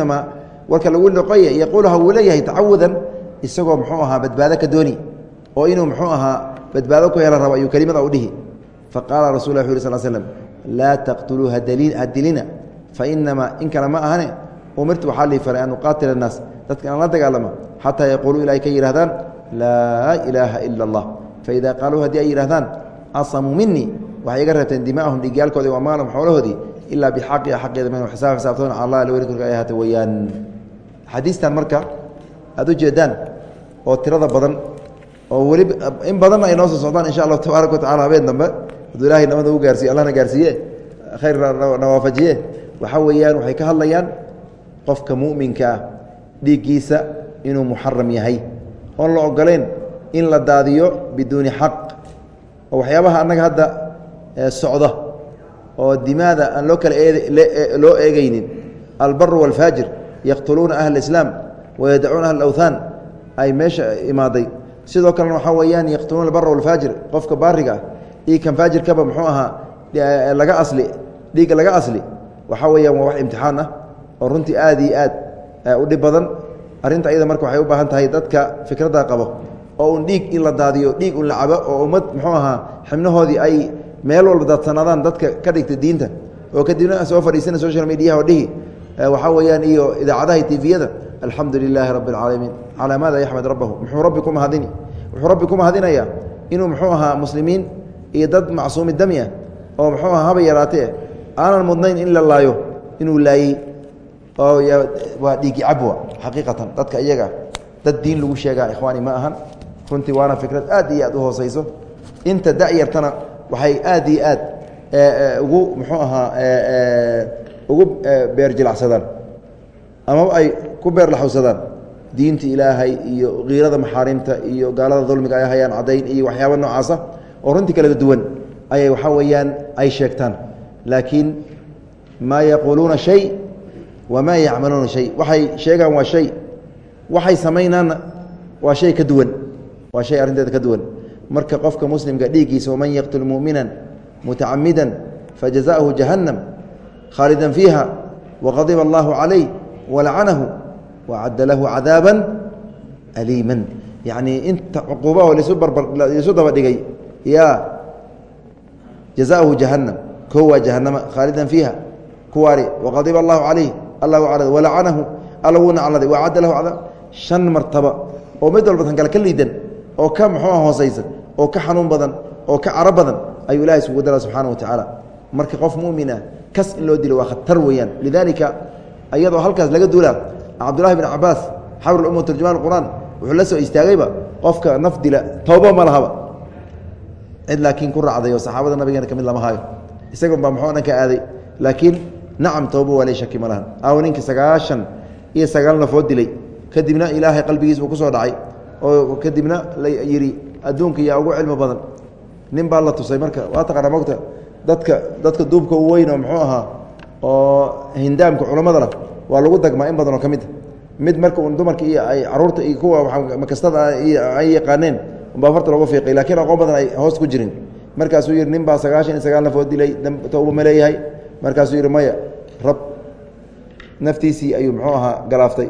warka lagu noqoya yaquuluhaa wuu leeyahay tacawudan isagoo muxuu ahaa badbaado ka dooni oo inuu muxuu ahaa badbaado ku helan rabo ayuu kelimada u dhihi. Faqaala rasul lla wuxu yri sal slm laa taqtuluuha ha dilina fainamaa in kale ma ahane umirtu waxaa lii faray an uqaatila annaas. Dadka aan la dagaalamo xataa yaquuluu ilaahay ka yidhahdaan laa ilaaha ila allah faida qaaluu haddii ay yidhahdaan casamuu minii waxay iga reebteen dima'ahum dhigyaalkoodii amaalum xoolahoodii ilaa bixaqiha xaqeeda min xisaab xisaabtoona weli korka ay ahaata weeyaan. Xadiistan marka aad u jeedaan oo tirada badan oo weli in badanna ay noo soo socdaan insha allahu tabaaraka watacala habeen dambe hadduu ilahay nabada u gaarsiye allahna gaarsiiye khayr nawaafajiye. Waxaa weeyaan waxay ka hadlayaan qofka muminka dhiiggiisa inuu muxaram yahay oon la ogoleyn in la daadiyo biduuni xaq. Oo waxyaabaha annaga hadda socda oo dimaada aan loo kala loo eegeynin albaru wاlfaajir yaqtuluuna ahla islaam wayadacuuna ahla awthaan ay meesha imaaday. Sidoo kalena waxaa weeyaan yaqtuluuna albara walfaajir qofka baariga ah iyo kan faajirkaba muxuu ahaa laga asli dhiigga laga asli. Waxaa weeyaan waa wax imtixaan ah oo runtii aad iyo aad u dhib badan. Arrinta ayada marka waxay u baahan tahay dadka fikradda qabo oo un dhiig in la daadiyo dhiig un la cabo oo ummad muxuu ahaa xibnahoodii ay meel walba daadsanaadaan dadka ka dhigta diinta oo kadibna soo fadhiisana social mediaha oo dhihi waxaa weeyaan iyo idaacadaha iyo tiviyada alxamdu lilaahi rabbi اlcaalamiin calaa maada yaxmed rabbahu? Muxuu rabbi ku mahadini wuxuu rabbi ku mahadinayaa inuu muxuu ahaa muslimiin iyo dad macsuumi dami ah oo muxuu ahaa haba yaraatee aanan mudnayn in la laayo inuu laayey oo waa dhiigi cabwa xaqiiqatan. Dadka iyaga dad diin lagu sheegaa ikhwaani ma ahan. Runtii waana fikrad aad iyo aad u hooseyso inta da'yartana waxay aad iyo aad ugu muxuu ahaa ugu beer jilacsadaan. Amaba ay ku beer laxawsadaan. Diinta ilaahay iyo kiirada maxaarimta iyo gaalada dulmiga ay hayaan caddayn iyo waxyaaba noocaasa oo runtii kala duwan ayay waxaa weeyaan ay sheegtaan. Laakiin maa yaquuluuna shay wamaa yacmaluuna shay. Waxay sheegaan waa shay. Waxay samaynaanna waa shay ka duwan. Waa shay arrinteeda ka duwan marka qofka muslimka dhiiggiisa waman yaqtul mu'mina mutacamida fajazaأhu jahannam khaalida fiiha waqadiba allahu calayh walacanahu wacadda lahu cadaaba aliima yacnii inta cuquubaho lisu daba dhigay ya jazaأhu jahannam ko waa khaalidan fiiha kuwaari waqadiba allahu calayh allahu a walacanahu alla wuu nacladay wacadda lahu cadaab shan martaba oo mid walba tan kale ka liidan oo ka muxuuha hoosaysa oo ka xanuun badan oo ka caro badan ayuu ilahay isugu dara subxaana wa tacaala marka qof mumina kas in loo dilo waa khatar weeyaan. Lidaalika ayadoo halkaas laga duulaa cabdullahi bn cabaas xawr umma turjumaan qur'aan wuxuu la soo istaagayba qofka naf dila tooba ma lahaba. Cid laakiin ku raacday oo saxaabada nabigeena ka mid lama hayo isaga baa muxuu dhan aaday laakiin nacam tooba waa lay shaki ma lahan. Aawo ninka sagaashan iyo sagaal nafood dilay kadibna ilaahay qalbigiis uu ku soo dhacay oo kadibna la yidhi adduunka yaa ugu cilmi badan. Nin baa la tusay marka waa taqaana mogta dadka dadka duubka u weyn oo muxuu ahaa oo hindaamka culammadana waa lagu dagmaa in badan oo ka mid mid marka un dumarka iyo ay carruurta iyo kuwa makastada ay yaqaaneen umbaa farta loogu fiiqay laakiin aqoon badan ay hoos ku jirin. Markaasuu yihi nin baa sagaashan iyo sagaal nafood dilay tawba ma leeyahay. Markaasuu yihi maya rab naftiisii ayuu muxuu ahaa galaaftay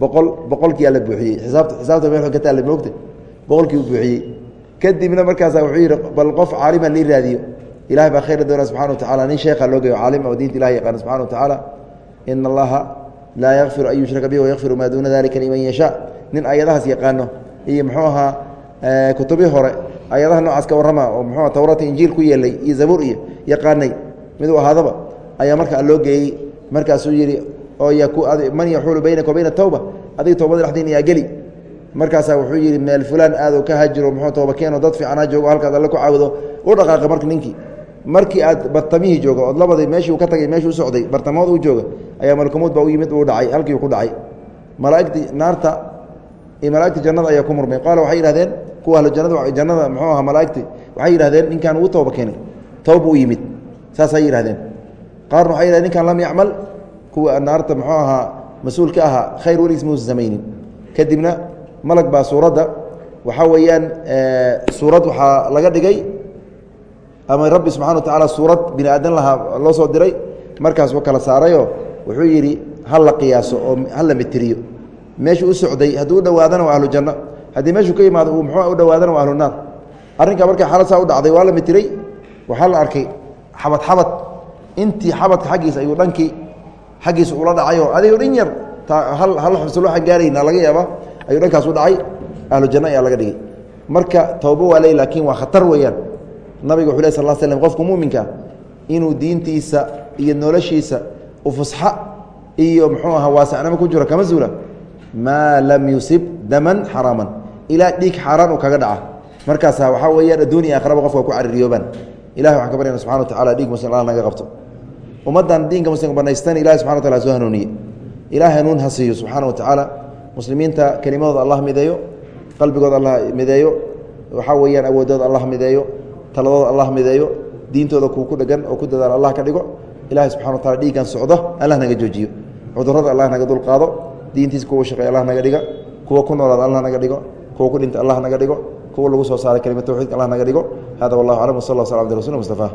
boqol boqolkiyaa la buuxiyey. Isaabta xisaabta meel ka taalla moogta boqolkii u buuxiyey. Kadibna markaasa wuxuu yidhi bal qof caaliman lii raadiyo ilahay baa khayra doona subxana wa tacala nin sheekha loo geeyo caalim oo diinta ilahi yaqaana subxana wa tacaala ina allaha laa yakfiru an yushraka bihi wayakfiru maa duuna dalika liman yashaa nin ayadahaas yaqaano. Iyo muxuu ahaa kutubii hore ayadaha noocaas ka warrama oo muxuu tawrata injiil ku yeelay iyo zabuur iyo yaqaanay. Miduu ahaadaba ayaa markaa loo geeyey. Markaasuu yidhi oo man yaxuulu baynaka wa bayna tawba? Adiga towbada dhexdiina yaa geli markaasaa wuxuu yidhi meel fulaan aadoo ka hajiro muxuu tooba keeno dad fiicanaa joogo halkaad alle ku caabudo u dhaqaaqa marka ninkii. Markii aad bartamihii joogo ood labadii meeshii uu ka tagay meeshii u socday bartamood uu jooga ayaa malkumuud baa u yimid uu dhacay halkii uu ku dhacay. Malaa'igtii naarta iyo malaa'igtii jannada ayaa ku murmay. Qaala waxay yidhahdeen kuwa ahlu jannada jannada muxuu ahaa malaa'igtii waxay yidhahdeen ninkaan uu tooba keenay. Tooba u yimid. Saasay yidhahdeen qaarna waxay yidhahdeen ninkaan lam yacmal. Kuwa naarta muxuu ahaa mas'uul ahaa khayr weligiis muusa samaynin. Kadibna malag baa suuradda. Waxaa weeyaan suurad waxaa laga dhigay ama rabbi subxana wa tacaala suurad bini aadan lahaa loo soo diray. Markaasuu kala saarayoo wuxuu yidhi ha la qiyaaso oo ha la mitiriyo. Meeshuu u socday hadduu u dhowaadana waa ahlu haddii meeshuu ka yimaado uu muxuu u dhowaadana waa ahlu arrinkaa markay xaalad saa u dhacday waa la mitiray. Waxaa la arkay xabad xabad. Intii xabadka xaggiisa ayuu dhankii xaggiisa ula dhacayoo adigoo dhin yar hal hal xubso loo xangaarayna laga yaaba ayuu dhankaas u dhacay. Ahlu janno ayaa laga dhigay. Marka towbo waa ley laakiin waa khatar weeyaan. Nabiga wuxu leh sal slm qofka muuminka inuu diintiisa iyo noloshiisa u fusxa iyo muxuu ahaa waasacnimo ku jiro kama zuula maa lam yusib daman xaraaman. Ilaa dhiig xaaraan uu kaga dhaca. Markaasa waxaa weeyaan adduuniya akhraba qofka ku caririyoobaan. Ilahi waxaan ka baryana subxana wa tacala dhiig muslim allah naga qabto. Ummaddan diinka muslimka banaystan ilahi subxana wa tacala soo hanuuniye. Ilaah hanuun ha siiyo subxaana wa tacaala muslimiinta kelimadooda allah mideeyo qalbigooda allah mideeyo waxaa weeyaan awoodooda allah mideeyo taladooda allah mideeyo diintooda kuu ku dhegan oo ku dadaal allah ka dhigo ilahay subxana wa taala dhiiggan socdo allah naga joojiyo. Cudurrada allah naga dulqaado diintiisa kuwa shaqeey allah naga dhiga kuwa ku noolaada allah naga dhigo kuwa ku dhinta allah naga dhigo kuwa lagu soo saaray kelima tawxiidka allah naga dhigo. Hada wallah aclam wsal lla sl abdi rasul mustafa